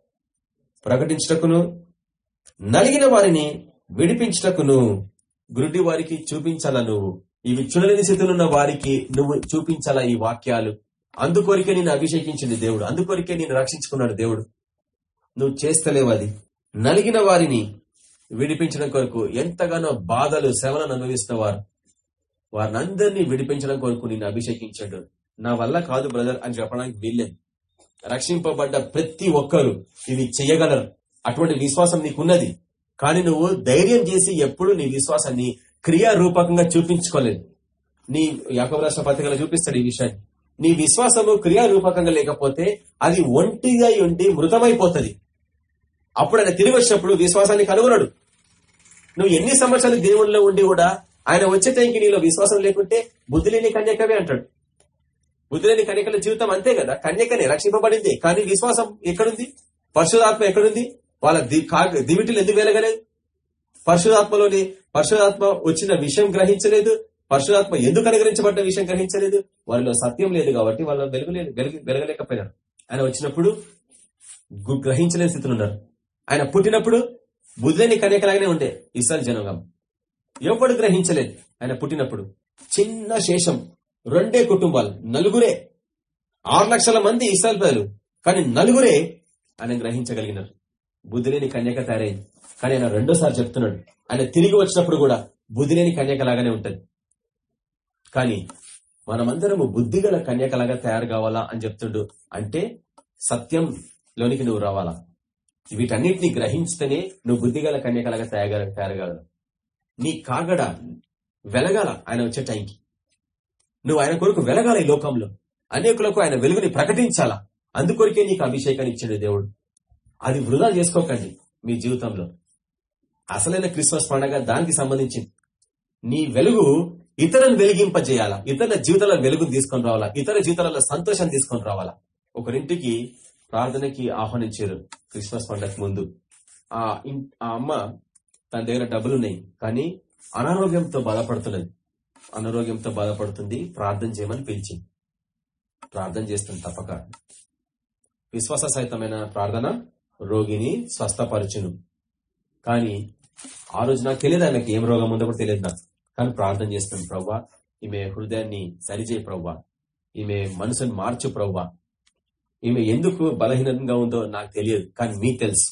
ప్రకటించుటకును నలిగిన వారిని విడిపించుటకును గుడ్డి వారికి చూపించాలా నువ్వు ఇవి చుడలేని స్థితిలో ఉన్న వారికి నువ్వు చూపించాలా ఈ వాక్యాలు? అందుకొరికే నేను అభిషేకించింది దేవుడు. అందుకొరికే నేను రక్షించుకున్నాడు దేవుడు. నువ్వు చేస్తలేవు అది. నలిగిన వారిని విడిపించడం కొరకు ఎంతగానో బాధలు శ్రమలను అనుభవిస్తున్న వారు. వారిని అందరినీ విడిపించడం కొరకు నిన్ను అభిషేకించాడు. నా వల్ల కాదు బ్రదర్ అని చెప్పడానికి వీల్లేదు. రక్షింపబడ్డ ప్రతి ఒక్కరు ఇవి చెయ్యగలరు అటువంటి విశ్వాసం నీకున్నది. కానీ నువ్వు ధైర్యం చేసి ఎప్పుడు నీ విశ్వాసాన్ని క్రియారూపకంగా చూపించుకోలేదు. నీ యాకబ రాష్ట్ర పత్రికలో చూపిస్తాడు ఈ విషయాన్ని. నీ విశ్వాసము క్రియారూపకంగా లేకపోతే అది ఒంటిగా ఉండి మృతమైపోతుంది. అప్పుడు ఆయన తిరిగి వచ్చినప్పుడు విశ్వాసాన్ని కనుగొనడు నువ్వు ఎన్ని సంవత్సరాలు దేవుళ్ళలో ఉండి కూడా ఆయన వచ్చే టైంకి నీలో విశ్వాసం లేకుంటే బుద్ధి లేని కన్యకవే అంటాడు. బుద్ధి లేని కన్యకల జీవితం అంతే కదా? కన్యకనే రక్షింపబడింది. కానీ విశ్వాసం ఎక్కడుంది? పరిశుధాత్మ ఎక్కడుంది? వాళ్ళ ది- కా- ఎందుకు వెలగలేదు? పరిశుధాత్మలోని పరిశుధాత్మ వచ్చిన విషయం గ్రహించలేదు. పరిశుధాత్మ ఎందుకు అనుగ్రహించబడ్డ విషయం గ్రహించలేదు? వారిలో సత్యం లేదు కాబట్టి వాళ్ళ వెలుగులేదు వెలగలేకపోయినారు ఆయన వచ్చినప్పుడు గ్రహించలేని స్థితిలో ఉన్నారు. ఆయన పుట్టినప్పుడు బుద్ధులేని కన్యకలాగానే ఉండే. ఇస్రాయల్ జనగం. ఎవడు గ్రహించలేదు. ఆయన పుట్టినప్పుడు చిన్న శేషం రెండే కుటుంబాలు నలుగురే. ఆరు లక్షల మంది ఇస్రాయల్ ప్రజలు కానీ నలుగురే ఆయన గ్రహించగలిగినారు. బుద్ధిలేని కన్యక తయారైంది. కానీ ఆయన రెండోసారి చెప్తున్నాడు ఆయన తిరిగి వచ్చినప్పుడు కూడా బుద్ధిలేని కన్యక లాగానే ఉంటుంది. కానీ మనమందరము బుద్ధిగల కన్యకలాగా తయారు కావాలా అని చెప్తుండు అంటే సత్యంలోనికి నువ్వు రావాలా. వీటన్నిటిని గ్రహించితేనే నువ్వు బుద్ధిగల కన్యకలాగా తయారు తయారు కావాలి నీ కాగడ వెలగాల ఆయన వచ్చే టైంకి. నువ్వు ఆయన కొరకు వెలగాల ఈ లోకంలో. అనేకులకు ఆయన వెలుగుని ప్రకటించాలా? అందుకొరికే నీకు అభిషేకాన్ని ఇచ్చాడు దేవుడు. అది వృధా చేసుకోకండి మీ జీవితంలో. అసలైన క్రిస్మస్ పండగ దానికి సంబంధించింది. నీ వెలుగు ఇతరులను వెలిగింపజేయాలా? ఇతరుల జీవితాల వెలుగును తీసుకొని రావాలా? ఇతర జీవితాలలో సంతోషం తీసుకొని రావాలా? ఒకరింటికి ప్రార్థనకి ఆహ్వానించారు క్రిస్మస్ పండగ ముందు. ఆ ఆ అమ్మ తన దగ్గర డబ్బులు ఉన్నాయి కానీ అనారోగ్యంతో బాధపడుతున్నది. అనారోగ్యంతో బాధపడుతుంది ప్రార్థన చేయమని పిలిచింది. ప్రార్థన చేస్తుంది తప్పక. విశ్వాస సహితమైన ప్రార్థన రోగిని స్వస్థపరచును. కానీ ఆ రోజు నాకు తెలియదు ఆయనకి ఏం రోగం ఉందో కూడా తెలియదు నాకు. కానీ ప్రార్థన చేస్తున్నాను ప్రవ్వా ఈమె హృదయాన్ని సరిచేయి ప్రవ్వా. ఈమె మనసుని మార్చు ప్రవ్వా. ఈమె ఎందుకు బలహీనంగా ఉందో నాకు తెలియదు కానీ మీకు తెలుసు.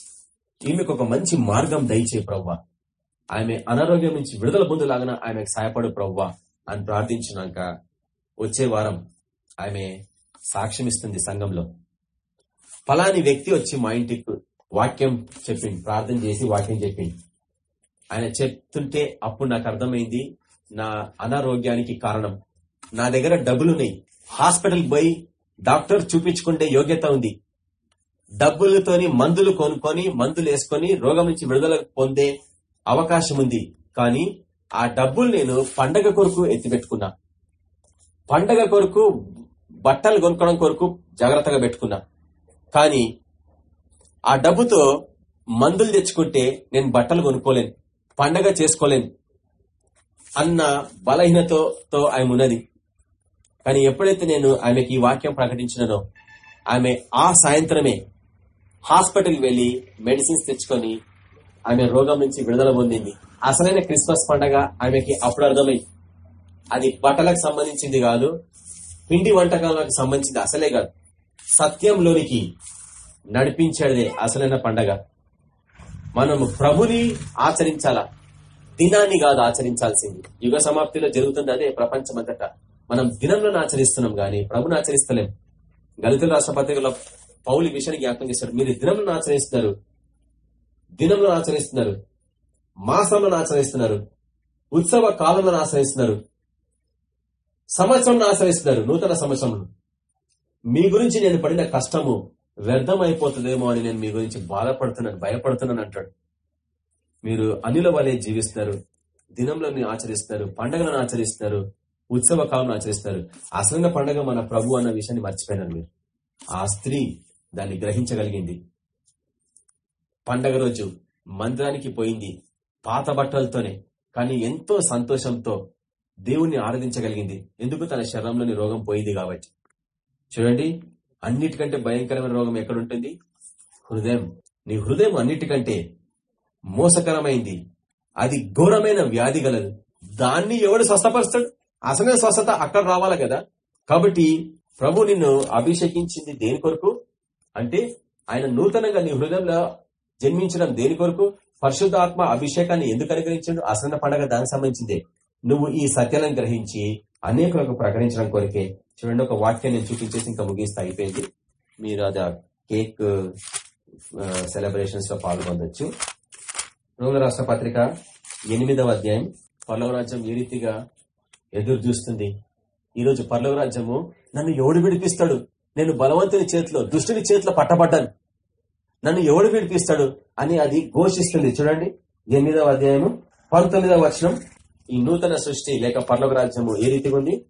ఈమెకు ఒక మంచి మార్గం దయచే ప్రవ్వా. ఆమె అనారోగ్యం నుంచి విడుదల పొందులాగా ఆమెకు సహాయపడు ప్రవ్వా అని ప్రార్థించినాక వచ్చే వారం ఆమె సాక్ష్యం ఇస్తుంది సంఘంలో. ఫలాని వ్యక్తి వచ్చి మా ఇంటికి వాక్యం చెప్పింది ప్రార్థన చేసి వాక్యం చెప్పింది ఆయన చెప్తుంటే అప్పుడు నాకు అర్థమైంది నా అనారోగ్యానికి కారణం. నా దగ్గర డబ్బులున్నాయి. హాస్పిటల్ పోయి డాక్టర్ చూపించుకుంటే యోగ్యత ఉంది. డబ్బులతోని మందులు కొనుక్కొని మందులు వేసుకొని రోగం నుంచి విడుదల పొందే అవకాశం ఉంది కానీ ఆ డబ్బులు నేను పండగ కొరకు ఎత్తిపెట్టుకున్నా. పండగ కొరకు బట్టలు కొనుక్కోవడం కొరకు జాగ్రత్తగా పెట్టుకున్నా. కానీ ఆ డబ్బుతో మందులు తెచ్చుకుంటే నేను బట్టలు కొనుక్కోలేను పండగ చేసుకోలేను అన్న బలహీనతతో ఆమె ఉన్నది కానీ ఎప్పుడైతే నేను ఆమెకి ఈ వాక్యం ప్రకటించిననో ఆమె ఆ సాయంత్రమే హాస్పిటల్ వెళ్ళి మెడిసిన్స్ తెచ్చుకొని ఆమె రోగం నుంచి విడుదల పొందింది. అసలైన క్రిస్మస్ పండగ ఆమెకి అప్పుడు అర్థమైంది అది బట్టలకు సంబంధించింది కాదు పిండి వంటకాలకు సంబంధించింది అసలే కాదు. సత్యంలోనికి నడిపించేదే అసలైన పండగ. మనము ప్రభుని ఆచరించాలా? దినాన్ని కాదు ఆచరించాల్సింది. యుగ సమాప్తిలో జరుగుతుంది అదే ప్రపంచమంతటా. మనం దినంలో ఆచరిస్తున్నాం గాని ప్రభుని ఆచరిస్తలేం. గలితుల రాష్ట్రపతిలో పౌలి విషయాన్ని జ్ఞాపకం చేశారు మీరు దినంలో ఆచరిస్తున్నారు. దినంలో ఆచరిస్తున్నారు. మాసంలో ఆచరిస్తున్నారు. ఉత్సవ కాలంలో ఆచరిస్తున్నారు. సంవత్సరంలో ఆచరిస్తున్నారు. నూతన సంవత్సరంలో మీ గురించి నేను పడిన కష్టము వ్యర్థం అయిపోతుందేమో అని నేను మీ గురించి బాధపడుతున్నాను భయపడుతున్నాను అంటాడు. మీరు అనిల వలె జీవిస్తారు దినంలోని ఆచరిస్తారు పండగలను ఆచరిస్తారు ఉత్సవ కాలం ఆచరిస్తారు అసలైన పండగ మన ప్రభు అన్న విషయాన్ని మర్చిపోయినారు మీరు. ఆ స్త్రీ దాన్ని గ్రహించగలిగింది. పండగ రోజు మందిరానికి పోయింది పాత బట్టలతోనే. కానీ ఎంతో సంతోషంతో దేవుణ్ణి ఆరాధించగలిగింది. ఎందుకు? తన శరీరంలోని రోగం పోయింది కాబట్టి. చూడండి అన్నిటికంటే భయంకరమైన రోగం ఎక్కడుంటుంది? హృదయం. నీ హృదయం అన్నిటికంటే మోసకరమైంది. అది ఘోరమైన వ్యాధి గలదు. దాన్ని ఎవడు స్వస్థపరుస్తాడు? అసలే స్వస్థత అక్కడ రావాలి కదా. కాబట్టి ప్రభు నిన్ను అభిషేకించింది దేని కొరకు? అంటే ఆయన నూతనంగా నీ హృదయంలో జన్మించడం దేని కొరకు? పరిశుద్ధాత్మ అభిషేకాన్ని ఎందుకు అనుగ్రహించాడు? అసలైన పండగ దానికి సంబంధించిందే. నువ్వు ఈ సత్యాలను గ్రహించి అనేకులకు ప్రకటించడం కొరకే. చూడండి ఒక వాక్యం నేను చూపించేసి ఇంకా ముగిస్తే. అయిపోయింది. మీరు అది కేక్ సెలబ్రేషన్స్లో పాల్గొనవచ్చు రోగుల రాష్ట్ర పత్రిక ఎనిమిదవ అధ్యాయం. పర్లవ రాజ్యం ఏ రీతిగా ఎదురు చూస్తుంది? ఈరోజు పర్లవరాజ్యము రాజ్యము నన్ను ఎవడు విడిపిస్తాడు? నేను బలవంతుని చేతిలో దుష్టుని చేతిలో పట్టబడ్డాను. నన్ను ఎవడు విడిపిస్తాడు అని అది ఘోషిస్తుంది. చూడండి ఎనిమిదవ అధ్యాయము పంతొమ్మిదవ వచనం. ఈ నూతన సృష్టి లేక పర్లోక రాజ్యము ఏ రీతిగా ఉంది?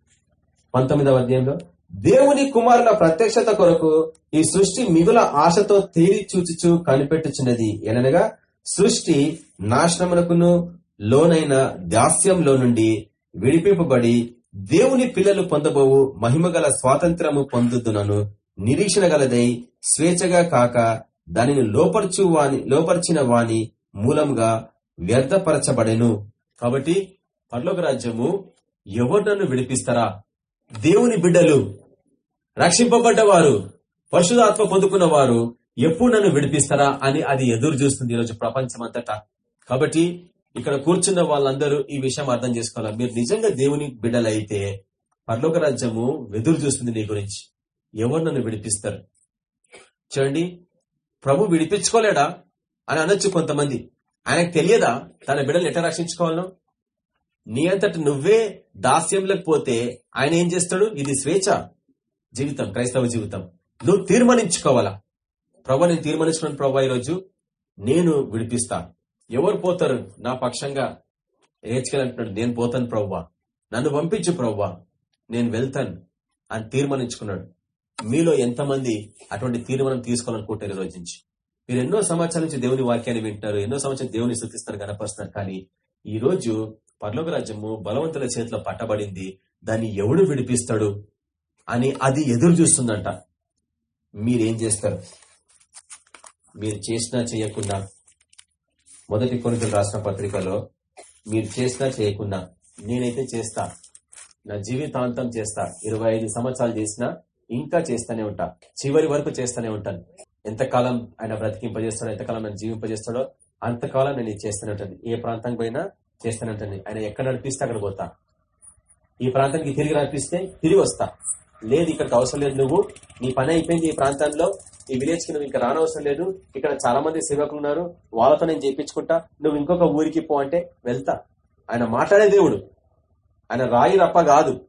పంతొమ్మిదవ అధ్యాయంలో దేవుని కుమారుల ప్రత్యక్షత కొరకు ఈ సృష్టి మిగుల ఆశతో తేరి చూచుచు కనిపెట్టుచున్నది. ఎనగా సృష్టి నాశనమునకును లోనైన దాస్యంలో నుండి విడిపింపబడి దేవుని పిల్లలు పొందబోవు మహిమగల స్వాతంత్రము పొందుదునను. నిరీక్షణ గలదై స్వేచ్ఛగా కాక దానిని లోపరచు వాని లోపరిచిన వాని మూలంగా వ్యర్థపరచబడెను. కాబట్టి పర్లోక రాజ్యము ఎవరు నన్ను విడిపిస్తారా? దేవుని బిడ్డలు రక్షింపబడ్డవారు పరిశుధాత్మ పొందుకున్న వారు ఎప్పుడు నన్ను విడిపిస్తారా అని అది ఎదురు చూస్తుంది ఈరోజు ప్రపంచం అంతటా కాబట్టి ఇక్కడ కూర్చున్న వాళ్ళందరూ ఈ విషయం అర్థం చేసుకోవాలి. మీరు నిజంగా దేవుని బిడ్డలైతే పర్లోక రాజ్యము ఎదురు చూస్తుంది నీ గురించి. ఎవరు నన్ను విడిపిస్తారు? చూడండి ప్రభు విడిపించుకోలేడా? అని అనొచ్చు కొంతమంది. ఆయనకు తెలియదా తన బిడ్డలు ఎట్లా రక్షించుకోవాలను నీ అంతటి నువ్వే దాస్యంలోకి పోతే ఆయన ఏం చేస్తాడు? ఇది స్వేచ్ఛ జీవితం క్రైస్తవ జీవితం. నువ్వు తీర్మానించుకోవాలా? ప్రభు నేను తీర్మానించుకున్నాను ప్రభు ఈరోజు నేను విడిపిస్తా. ఎవరు పోతారు? నా పక్షంగా ఏడ్చుకెళ్ళంటున్నాడు నేను పోతాను ప్రవ్వా నన్ను పంపించు ప్రవ్వా నేను వెళ్తాను అని తీర్మానించుకున్నాడు. మీలో ఎంతమంది అటువంటి తీర్మానం తీసుకోవాలనుకుంటారు ఈ రోజు నుంచి? మీరు ఎన్నో సంవత్సరాల నుంచి దేవుని వాక్యాన్ని వింటున్నారు ఎన్నో సంవత్సరాలు దేవుని శృతిస్తారు కనపరుస్తున్నారు కానీ ఈ రోజు పర్లోక రాజ్యము బలవంతుల చేతిలో పట్టబడింది. దాన్ని ఎవడు విడిపిస్తాడు అని అది ఎదురు చూస్తుందంట. మీరేం చేస్తారు? మీరు చేసినా చేయకుండా మొదటి కొనుగోలు రాసిన పత్రికలో మీరు చేసినా చేయకుండా నేనైతే చేస్తా నా జీవితాంతం చేస్తా ఇరవై ఐదు సంవత్సరాలు చేసినా ఇంకా చేస్తూనే ఉంటా. చివరి వరకు చేస్తూనే ఉంటాను. ఎంతకాలం ఆయన బ్రతికింపజేస్తాడో ఎంతకాలం నన్ను జీవింపజేస్తాడో అంతకాలం నేను చేస్తూనే ఉంటాను. ఏ ప్రాంతానికి పోయినా చేస్తూనే ఉంటాను. ఆయన ఎక్కడ నడిపిస్తే అక్కడ పోతా. ఈ ప్రాంతానికి తిరిగి నడిపిస్తే తిరిగి వస్తా. లేదు ఇక్కడికి అవసరం లేదు. నువ్వు నీ పని అయిపోయింది ఈ ప్రాంతంలో. ఈ విలేజ్కి నువ్వు ఇంకా రానవసరం లేదు. ఇక్కడ చాలా మంది సేవకులు ఉన్నారు. వాళ్ళతో నేను చేయించుకుంటా నువ్వు ఇంకొక ఊరికి పో అంటే వెళ్తా. ఆయన మాట్లాడే దేవుడు. ఆయన రాయి రప్ప కాదు.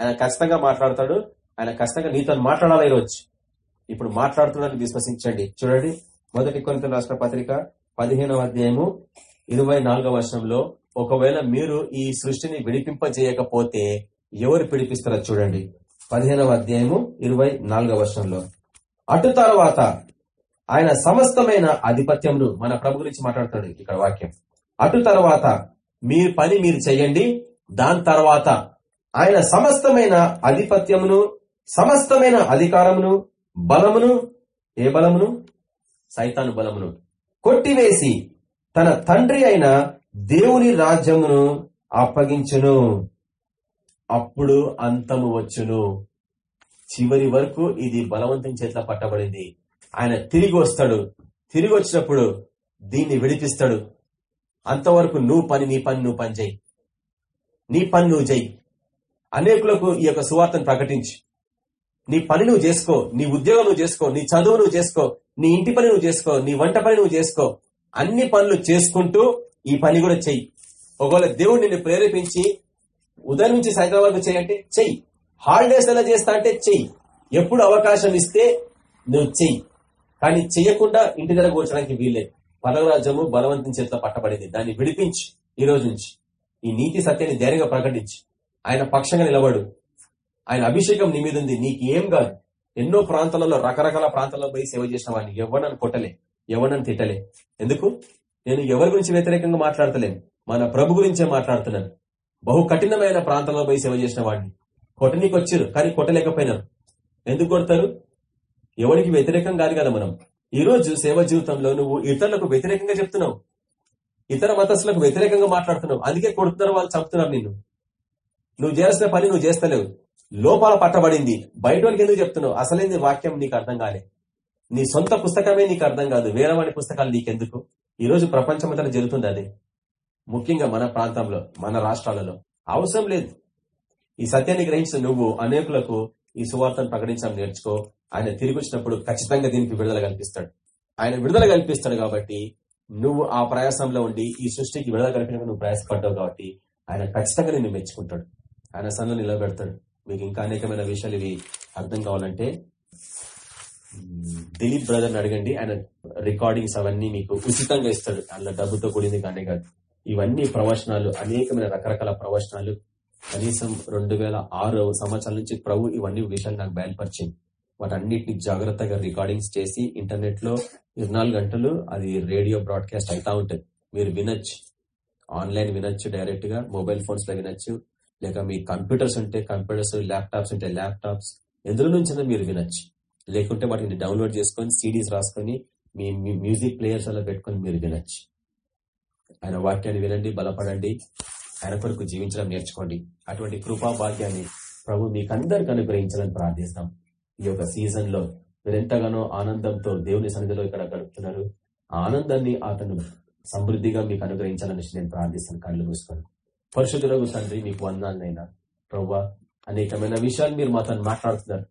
ఆయన ఖచ్చితంగా మాట్లాడతాడు. ఆయన ఖచ్చితంగా నీతో మాట్లాడాలి ఈరోజు? ఇప్పుడు మాట్లాడుతున్నాడని విశ్వసించండి. చూడండి మొదటి కొంత రాష్ట్ర పత్రిక పదిహేనవ అధ్యాయము ఇరవై నాలుగవ వర్షంలో ఒకవేళ మీరు ఈ సృష్టిని విడిపింపజేయకపోతే ఎవరు పిడిపిస్తారో చూడండి. పదిహేనవ అధ్యాయము ఇరవై నాలుగవ వర్షంలో అటు తర్వాత ఆయన సమస్తమైన ఆధిపత్యమును మన ప్రభు గురించి మాట్లాడుతాడు ఇక్కడ వాక్యం. అటు తర్వాత మీ పని మీరు చెయ్యండి దాని తర్వాత ఆయన సమస్తమైన ఆధిపత్యమును సమస్తమైన అధికారమును బలమును ఏ బలమును? సైతాను బలమును. కొట్టివేసి తన తండ్రి అయిన దేవుని రాజ్యమును అప్పగించును. అప్పుడు అంతము వచ్చును. చివరి వరకు ఇది బలవంతం చేత పట్టబడింది. ఆయన తిరిగి వస్తాడు. తిరిగి వచ్చినప్పుడు దీన్ని విడిపిస్తాడు. అంతవరకు నువ్వు పని నీ పని నువ్వు పని చేయి. నీ పని నువ్వు చేయి. అనేకులకు ఈ యొక్క సువార్తను ప్రకటించు. నీ పని నువ్వు చేసుకో నీ ఉద్యోగం నువ్వు చేసుకో నీ చదువు నువ్వు చేసుకో నీ ఇంటి పని నువ్వు చేసుకో నీ వంట పని నువ్వు చేసుకో. అన్ని పనులు చేసుకుంటూ ఈ పని కూడా చెయ్యి. ఒకవేళ దేవుడు నిన్ను ప్రేరేపించి ఉదయం నుంచి సాయంత్రం వరకు చేయంటే చెయ్యి. హాలిడేస్ ఎలా చేస్తా అంటే చెయ్యి. ఎప్పుడు అవకాశం ఇస్తే నువ్వు చెయ్యి. కానీ చెయ్యకుండా ఇంటి దగ్గర కూర్చోడానికి వీల్లేదు. పరవరాజ్యము బలవంతం చేత పట్టబడింది. దాన్ని విడిపించి ఈ రోజు నుంచి. ఈ నీతి సత్యాన్ని ధైర్యంగా ప్రకటించి. ఆయన పక్షంగా నిలబడు. ఆయన అభిషేకం నీ మీద ఉంది నీకు ఏం కాదు. ఎన్నో ప్రాంతాలలో రకరకాల ప్రాంతాల్లో పోయి సేవ చేసిన వాడిని ఎవరినని కొట్టలే ఎవరినని తిట్టలే. ఎందుకు? నేను ఎవరి గురించి వ్యతిరేకంగా మాట్లాడతలేను. మన ప్రభు గురించే మాట్లాడుతున్నాను. బహు కఠినమైన ప్రాంతంలో పోయి సేవ చేసిన వాడిని కొట్టనీకి వచ్చారు కానీ కొట్టలేకపోయినారు. ఎందుకు కొడతారు? ఎవరికి వ్యతిరేకం కాదు కదా మనం. ఈ రోజు సేవ జీవితంలో నువ్వు ఇతరులకు వ్యతిరేకంగా చెప్తున్నావు. ఇతర మతస్థులకు వ్యతిరేకంగా మాట్లాడుతున్నావు. అందుకే కొడుతున్నారు వాళ్ళు చంపుతున్నారు నిన్ను. నువ్వు చేస్తున్న పని నువ్వు చేస్తలేవు. లోపాల పట్టబడింది. బయట ఎందుకు చెప్తున్నావు? అసలేంది వాక్యం నీకు అర్థం కాలే. నీ సొంత పుస్తకమే నీకు అర్థం కాదు. వేరే పుస్తకాలు నీకెందుకు? ఈ రోజు ప్రపంచమంతా జరుగుతుంది అది. ముఖ్యంగా మన ప్రాంతంలో మన రాష్ట్రాలలో. అవసరం లేదు. ఈ సత్యాన్ని గ్రహించిన నువ్వు అనేకులకు ఈ సువార్తను ప్రకటించడం నేర్చుకో. ఆయన తిరిగి వచ్చినప్పుడు ఖచ్చితంగా దీనికి విడుదల కల్పిస్తాడు. ఆయన విడుదల కల్పిస్తాడు కాబట్టి నువ్వు ఆ ప్రయాసంలో ఉండి ఈ సృష్టికి విడుదల కల్పించడానికి నువ్వు ప్రయాసపడ్డావు కాబట్టి ఆయన ఖచ్చితంగా నిన్ను మెచ్చుకుంటాడు. ఆయన సన్ను నిలబెడతాడు. మీకు ఇంకా అనేకమైన విషయాలు ఇవి అర్థం కావాలంటే దిలీప్ బ్రదర్ అడగండి. ఆయన రికార్డింగ్స్ అవన్నీ మీకు ఉచితంగా ఇస్తాడు. అందులో డబ్బుతో కూడింది కానీ కాదు. ఇవన్నీ ప్రవచనాలు అనేకమైన రకరకాల ప్రవచనాలు. కనీసం రెండు వేల ఆరు సంవత్సరాల నుంచి ప్రభు ఇవన్నీ విషయాలు నాకు బయలుపరిచింది. వాటన్నిటిని జాగ్రత్తగా రికార్డింగ్స్ చేసి ఇంటర్నెట్లో ఇరవై నాలుగు గంటలు అది రేడియో బ్రాడ్కాస్ట్ అవుతా ఉంటుంది. మీరు వినొచ్చు. ఆన్లైన్ వినొచ్చు డైరెక్ట్గా మొబైల్ ఫోన్స్లో వినొచ్చు. లేక మీ కంప్యూటర్స్ ఉంటే కంప్యూటర్స్ ల్యాప్టాప్స్ ఉంటే ల్యాప్టాప్స్ ఎందులో నుంచైనా మీరు వినొచ్చు. లేకుంటే వాటిని డౌన్లోడ్ చేసుకొని సిడీస్ రాసుకొని మీ మ్యూజిక్ ప్లేయర్స్ అలా పెట్టుకొని మీరు వినొచ్చు. ఆయన వాక్యాన్ని వినండి బలపడండి. ఆయన కొరకు జీవించడం నేర్చుకోండి. అటువంటి కృపా భాగ్యాన్ని ప్రభు మీకందరికి అనుగ్రహించాలని ప్రార్థిస్తాం. ఈ యొక్క సీజన్లో మీరు ఎంతగానో ఆనందంతో దేవుని సన్నిధిలో ఇక్కడ గడుపుతున్నారు. ఆనందాన్ని అతను సమృద్ధిగా మీకు అనుగ్రహించాలని నేను ప్రార్థిస్తాను. కళ్ళు మూసుకొని పరిశుద్ధులకు తండ్రి మీకు వందాలనైనా ప్రవ్వా అనేకమైన విషయాలు మీరు మాతో మాట్లాడుతున్నారు.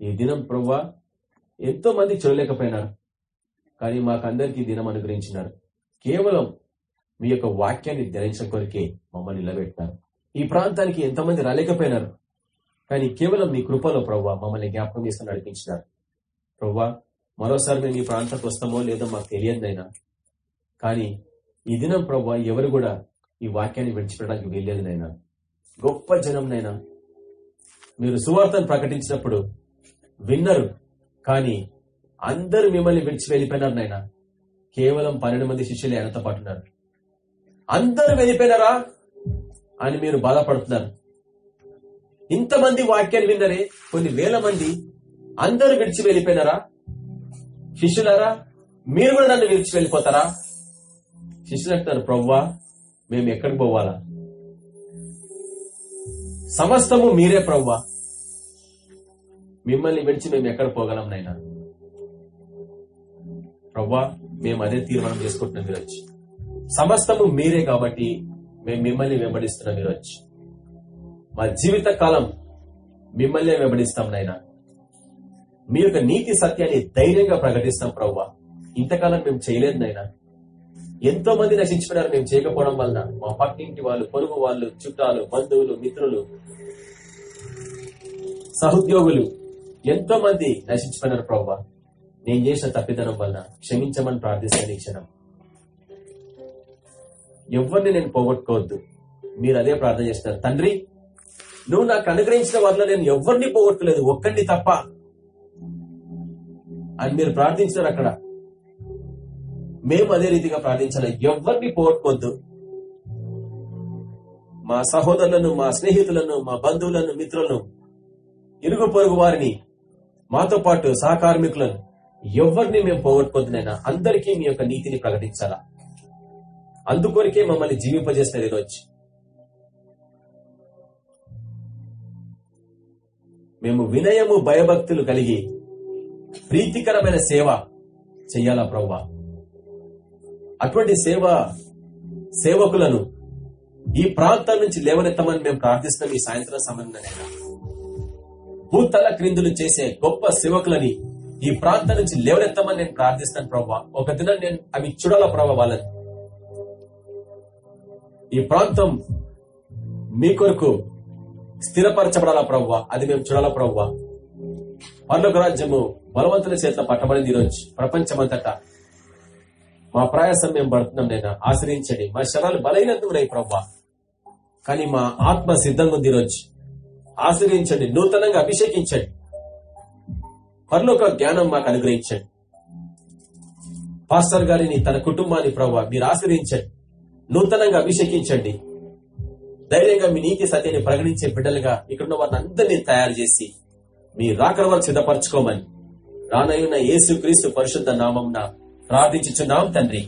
ఈ దినం ప్రవ్వా ఎంతో మంది చూడలేకపోయినారు కానీ మాకందరికీ దినం అనుగ్రహించినారు. కేవలం మీ యొక్క వాక్యాన్ని ధ్యానించడం కొరికే మమ్మల్ని నిలబెట్టినారు. ఈ ప్రాంతానికి ఎంతమంది రాలేకపోయినారు కానీ కేవలం మీ కృపలో ప్రవ్వా మమ్మల్ని జ్ఞాపకం చేసుకుని నడిపించినారు. ప్రవ్వా మరోసారి మేము ఈ ప్రాంతానికి వస్తామో లేదో మాకు తెలియదునైనా కానీ ఈ దినం ప్రవ్వా ఎవరు కూడా ఈ వాక్యాన్ని విడిచిపెట్టడానికి వీల్లేదునైనా గొప్ప జనంనైనా. మీరు సువార్తను ప్రకటించినప్పుడు విన్నరు కానీ అందరూ మిమ్మల్ని విడిచి వెళ్ళిపోయినారు నాయన. కేవలం పన్నెండు మంది శిష్యులు ఆయనతో పాటున్నారు అందరూ వెళ్ళిపోయినారా అని మీరు బాధపడుతున్నారు. ఇంతమంది వాక్యాన్ని విన్నరే కొన్ని వేల మంది అందరూ విడిచి వెళ్ళిపోయినారా? శిష్యులారా మీరు కూడా నన్ను విడిచి వెళ్ళిపోతారా? శిష్యులు అంటున్నారు ప్రవ్వా మేము ఎక్కడికి పోవాలా? సమస్తము మీరే ప్రవ్వా. మిమ్మల్ని విడిచి మేము ఎక్కడ పోగలం నైనా? ప్రవ్వా మేము అదే తీర్మానం చేసుకుంటున్నాం మీరు సమస్తము మీరే కాబట్టి మేము మిమ్మల్ని వెంబడిస్తున్నాం మీరు మా జీవిత కాలం మిమ్మల్నే వెంబడిస్తాం నైనా? మీ యొక్క నీతి సత్యాన్ని ధైర్యంగా ప్రకటిస్తాం ప్రవ్వా. ఇంతకాలం మేము చేయలేదు నైనా? ఎంతో మంది నశించుకున్నారు మేము చేయకపోవడం వలన. మా పక్కింటి వాళ్ళు పొరుగు వాళ్ళు చుట్టాలు బంధువులు మిత్రులు సహోద్యోగులు ఎంతో మంది నశించుకున్నారు ప్రభా. నేను చేసిన తప్పిదనం వలన క్షమించమని ప్రార్థిస్తాను ఈ క్షణం. ఎవరిని నేను పోగొట్టుకోవద్దు. మీరు అదే ప్రార్థన చేస్తారు తండ్రి నువ్వు నాకు అనుగ్రహించిన వారిలో నేను ఎవరిని పోగొట్టుకోలేదు. ఒక్కడిని తప్ప. అని మీరు ప్రార్థించారు అక్కడ. మేము అదే రీతిగా ప్రార్థించాలి? ఎవరిని పోగొట్టుకోవద్దు మా సహోదరులను మా స్నేహితులను మా బంధువులను మిత్రులను ఇరుగు పొరుగు వారిని మాతో పాటు సహకార్మికులను ఎవరిని మేము పోగొట్టుకోవద్దునైనా అందరికీ మీ యొక్క నీతిని ప్రకటించాలా? అందుకొరికే మమ్మల్ని జీవింపజేస్తారు ఈరోజు. మేము వినయము భయభక్తులు కలిగి ప్రీతికరమైన సేవ చెయ్యాలా ప్రవ్వా? అటువంటి సేవ సేవకులను ఈ ప్రాంతం నుంచి లేవనెత్తమని మేము ప్రార్థిస్తున్నాం ఈ సాయంత్రం సమయంలోనైనా. భూతల క్రిందులు చేసే గొప్ప సేవకులని ఈ ప్రాంతం నుంచి లేవనెత్తమని నేను ప్రార్థిస్తాను ప్రభా. ఒక దినం నేను అవి చూడాల ప్రభా వాళ్ళని? ఈ ప్రాంతం మీ కొరకు స్థిరపరచబడాలా ప్రవ్వా అది మేము చూడాలా ప్రవ్వా పర్లోక రాజ్యము బలవంతుల చేత పట్టబడింది ఈరోజు. ప్రపంచమంతటా. మా ప్రయాసం మేము పడుతున్నాం నేను ఆశ్రయించండి. మా శరాలు బలైనందుకున్నాయి ప్రవ్వా. కానీ మా ఆత్మ సిద్ధంగా ఉంది ఈరోజు. ఆశ్రయించండి. నూతనంగా అభిషేకించండి. పర్లోక జ్ఞానం మాకు అనుగ్రహించండి. పాస్టర్ గారిని తన కుటుంబాన్ని ప్రభా మీరు ఆశ్రయించండి. నూతనంగా అభిషేకించండి. ధైర్యంగా మీ నీతి సత్యాన్ని ప్రకటించే బిడ్డలుగా ఇక్కడున్న వారిని అందరినీ తయారు చేసి మీ రాకడ వరకు సిద్ధపరచుకోమని. రానయ్యున్న యేసు క్రీస్తు పరిశుద్ధ నామంన ప్రార్థించుచున్నాం తండ్రి.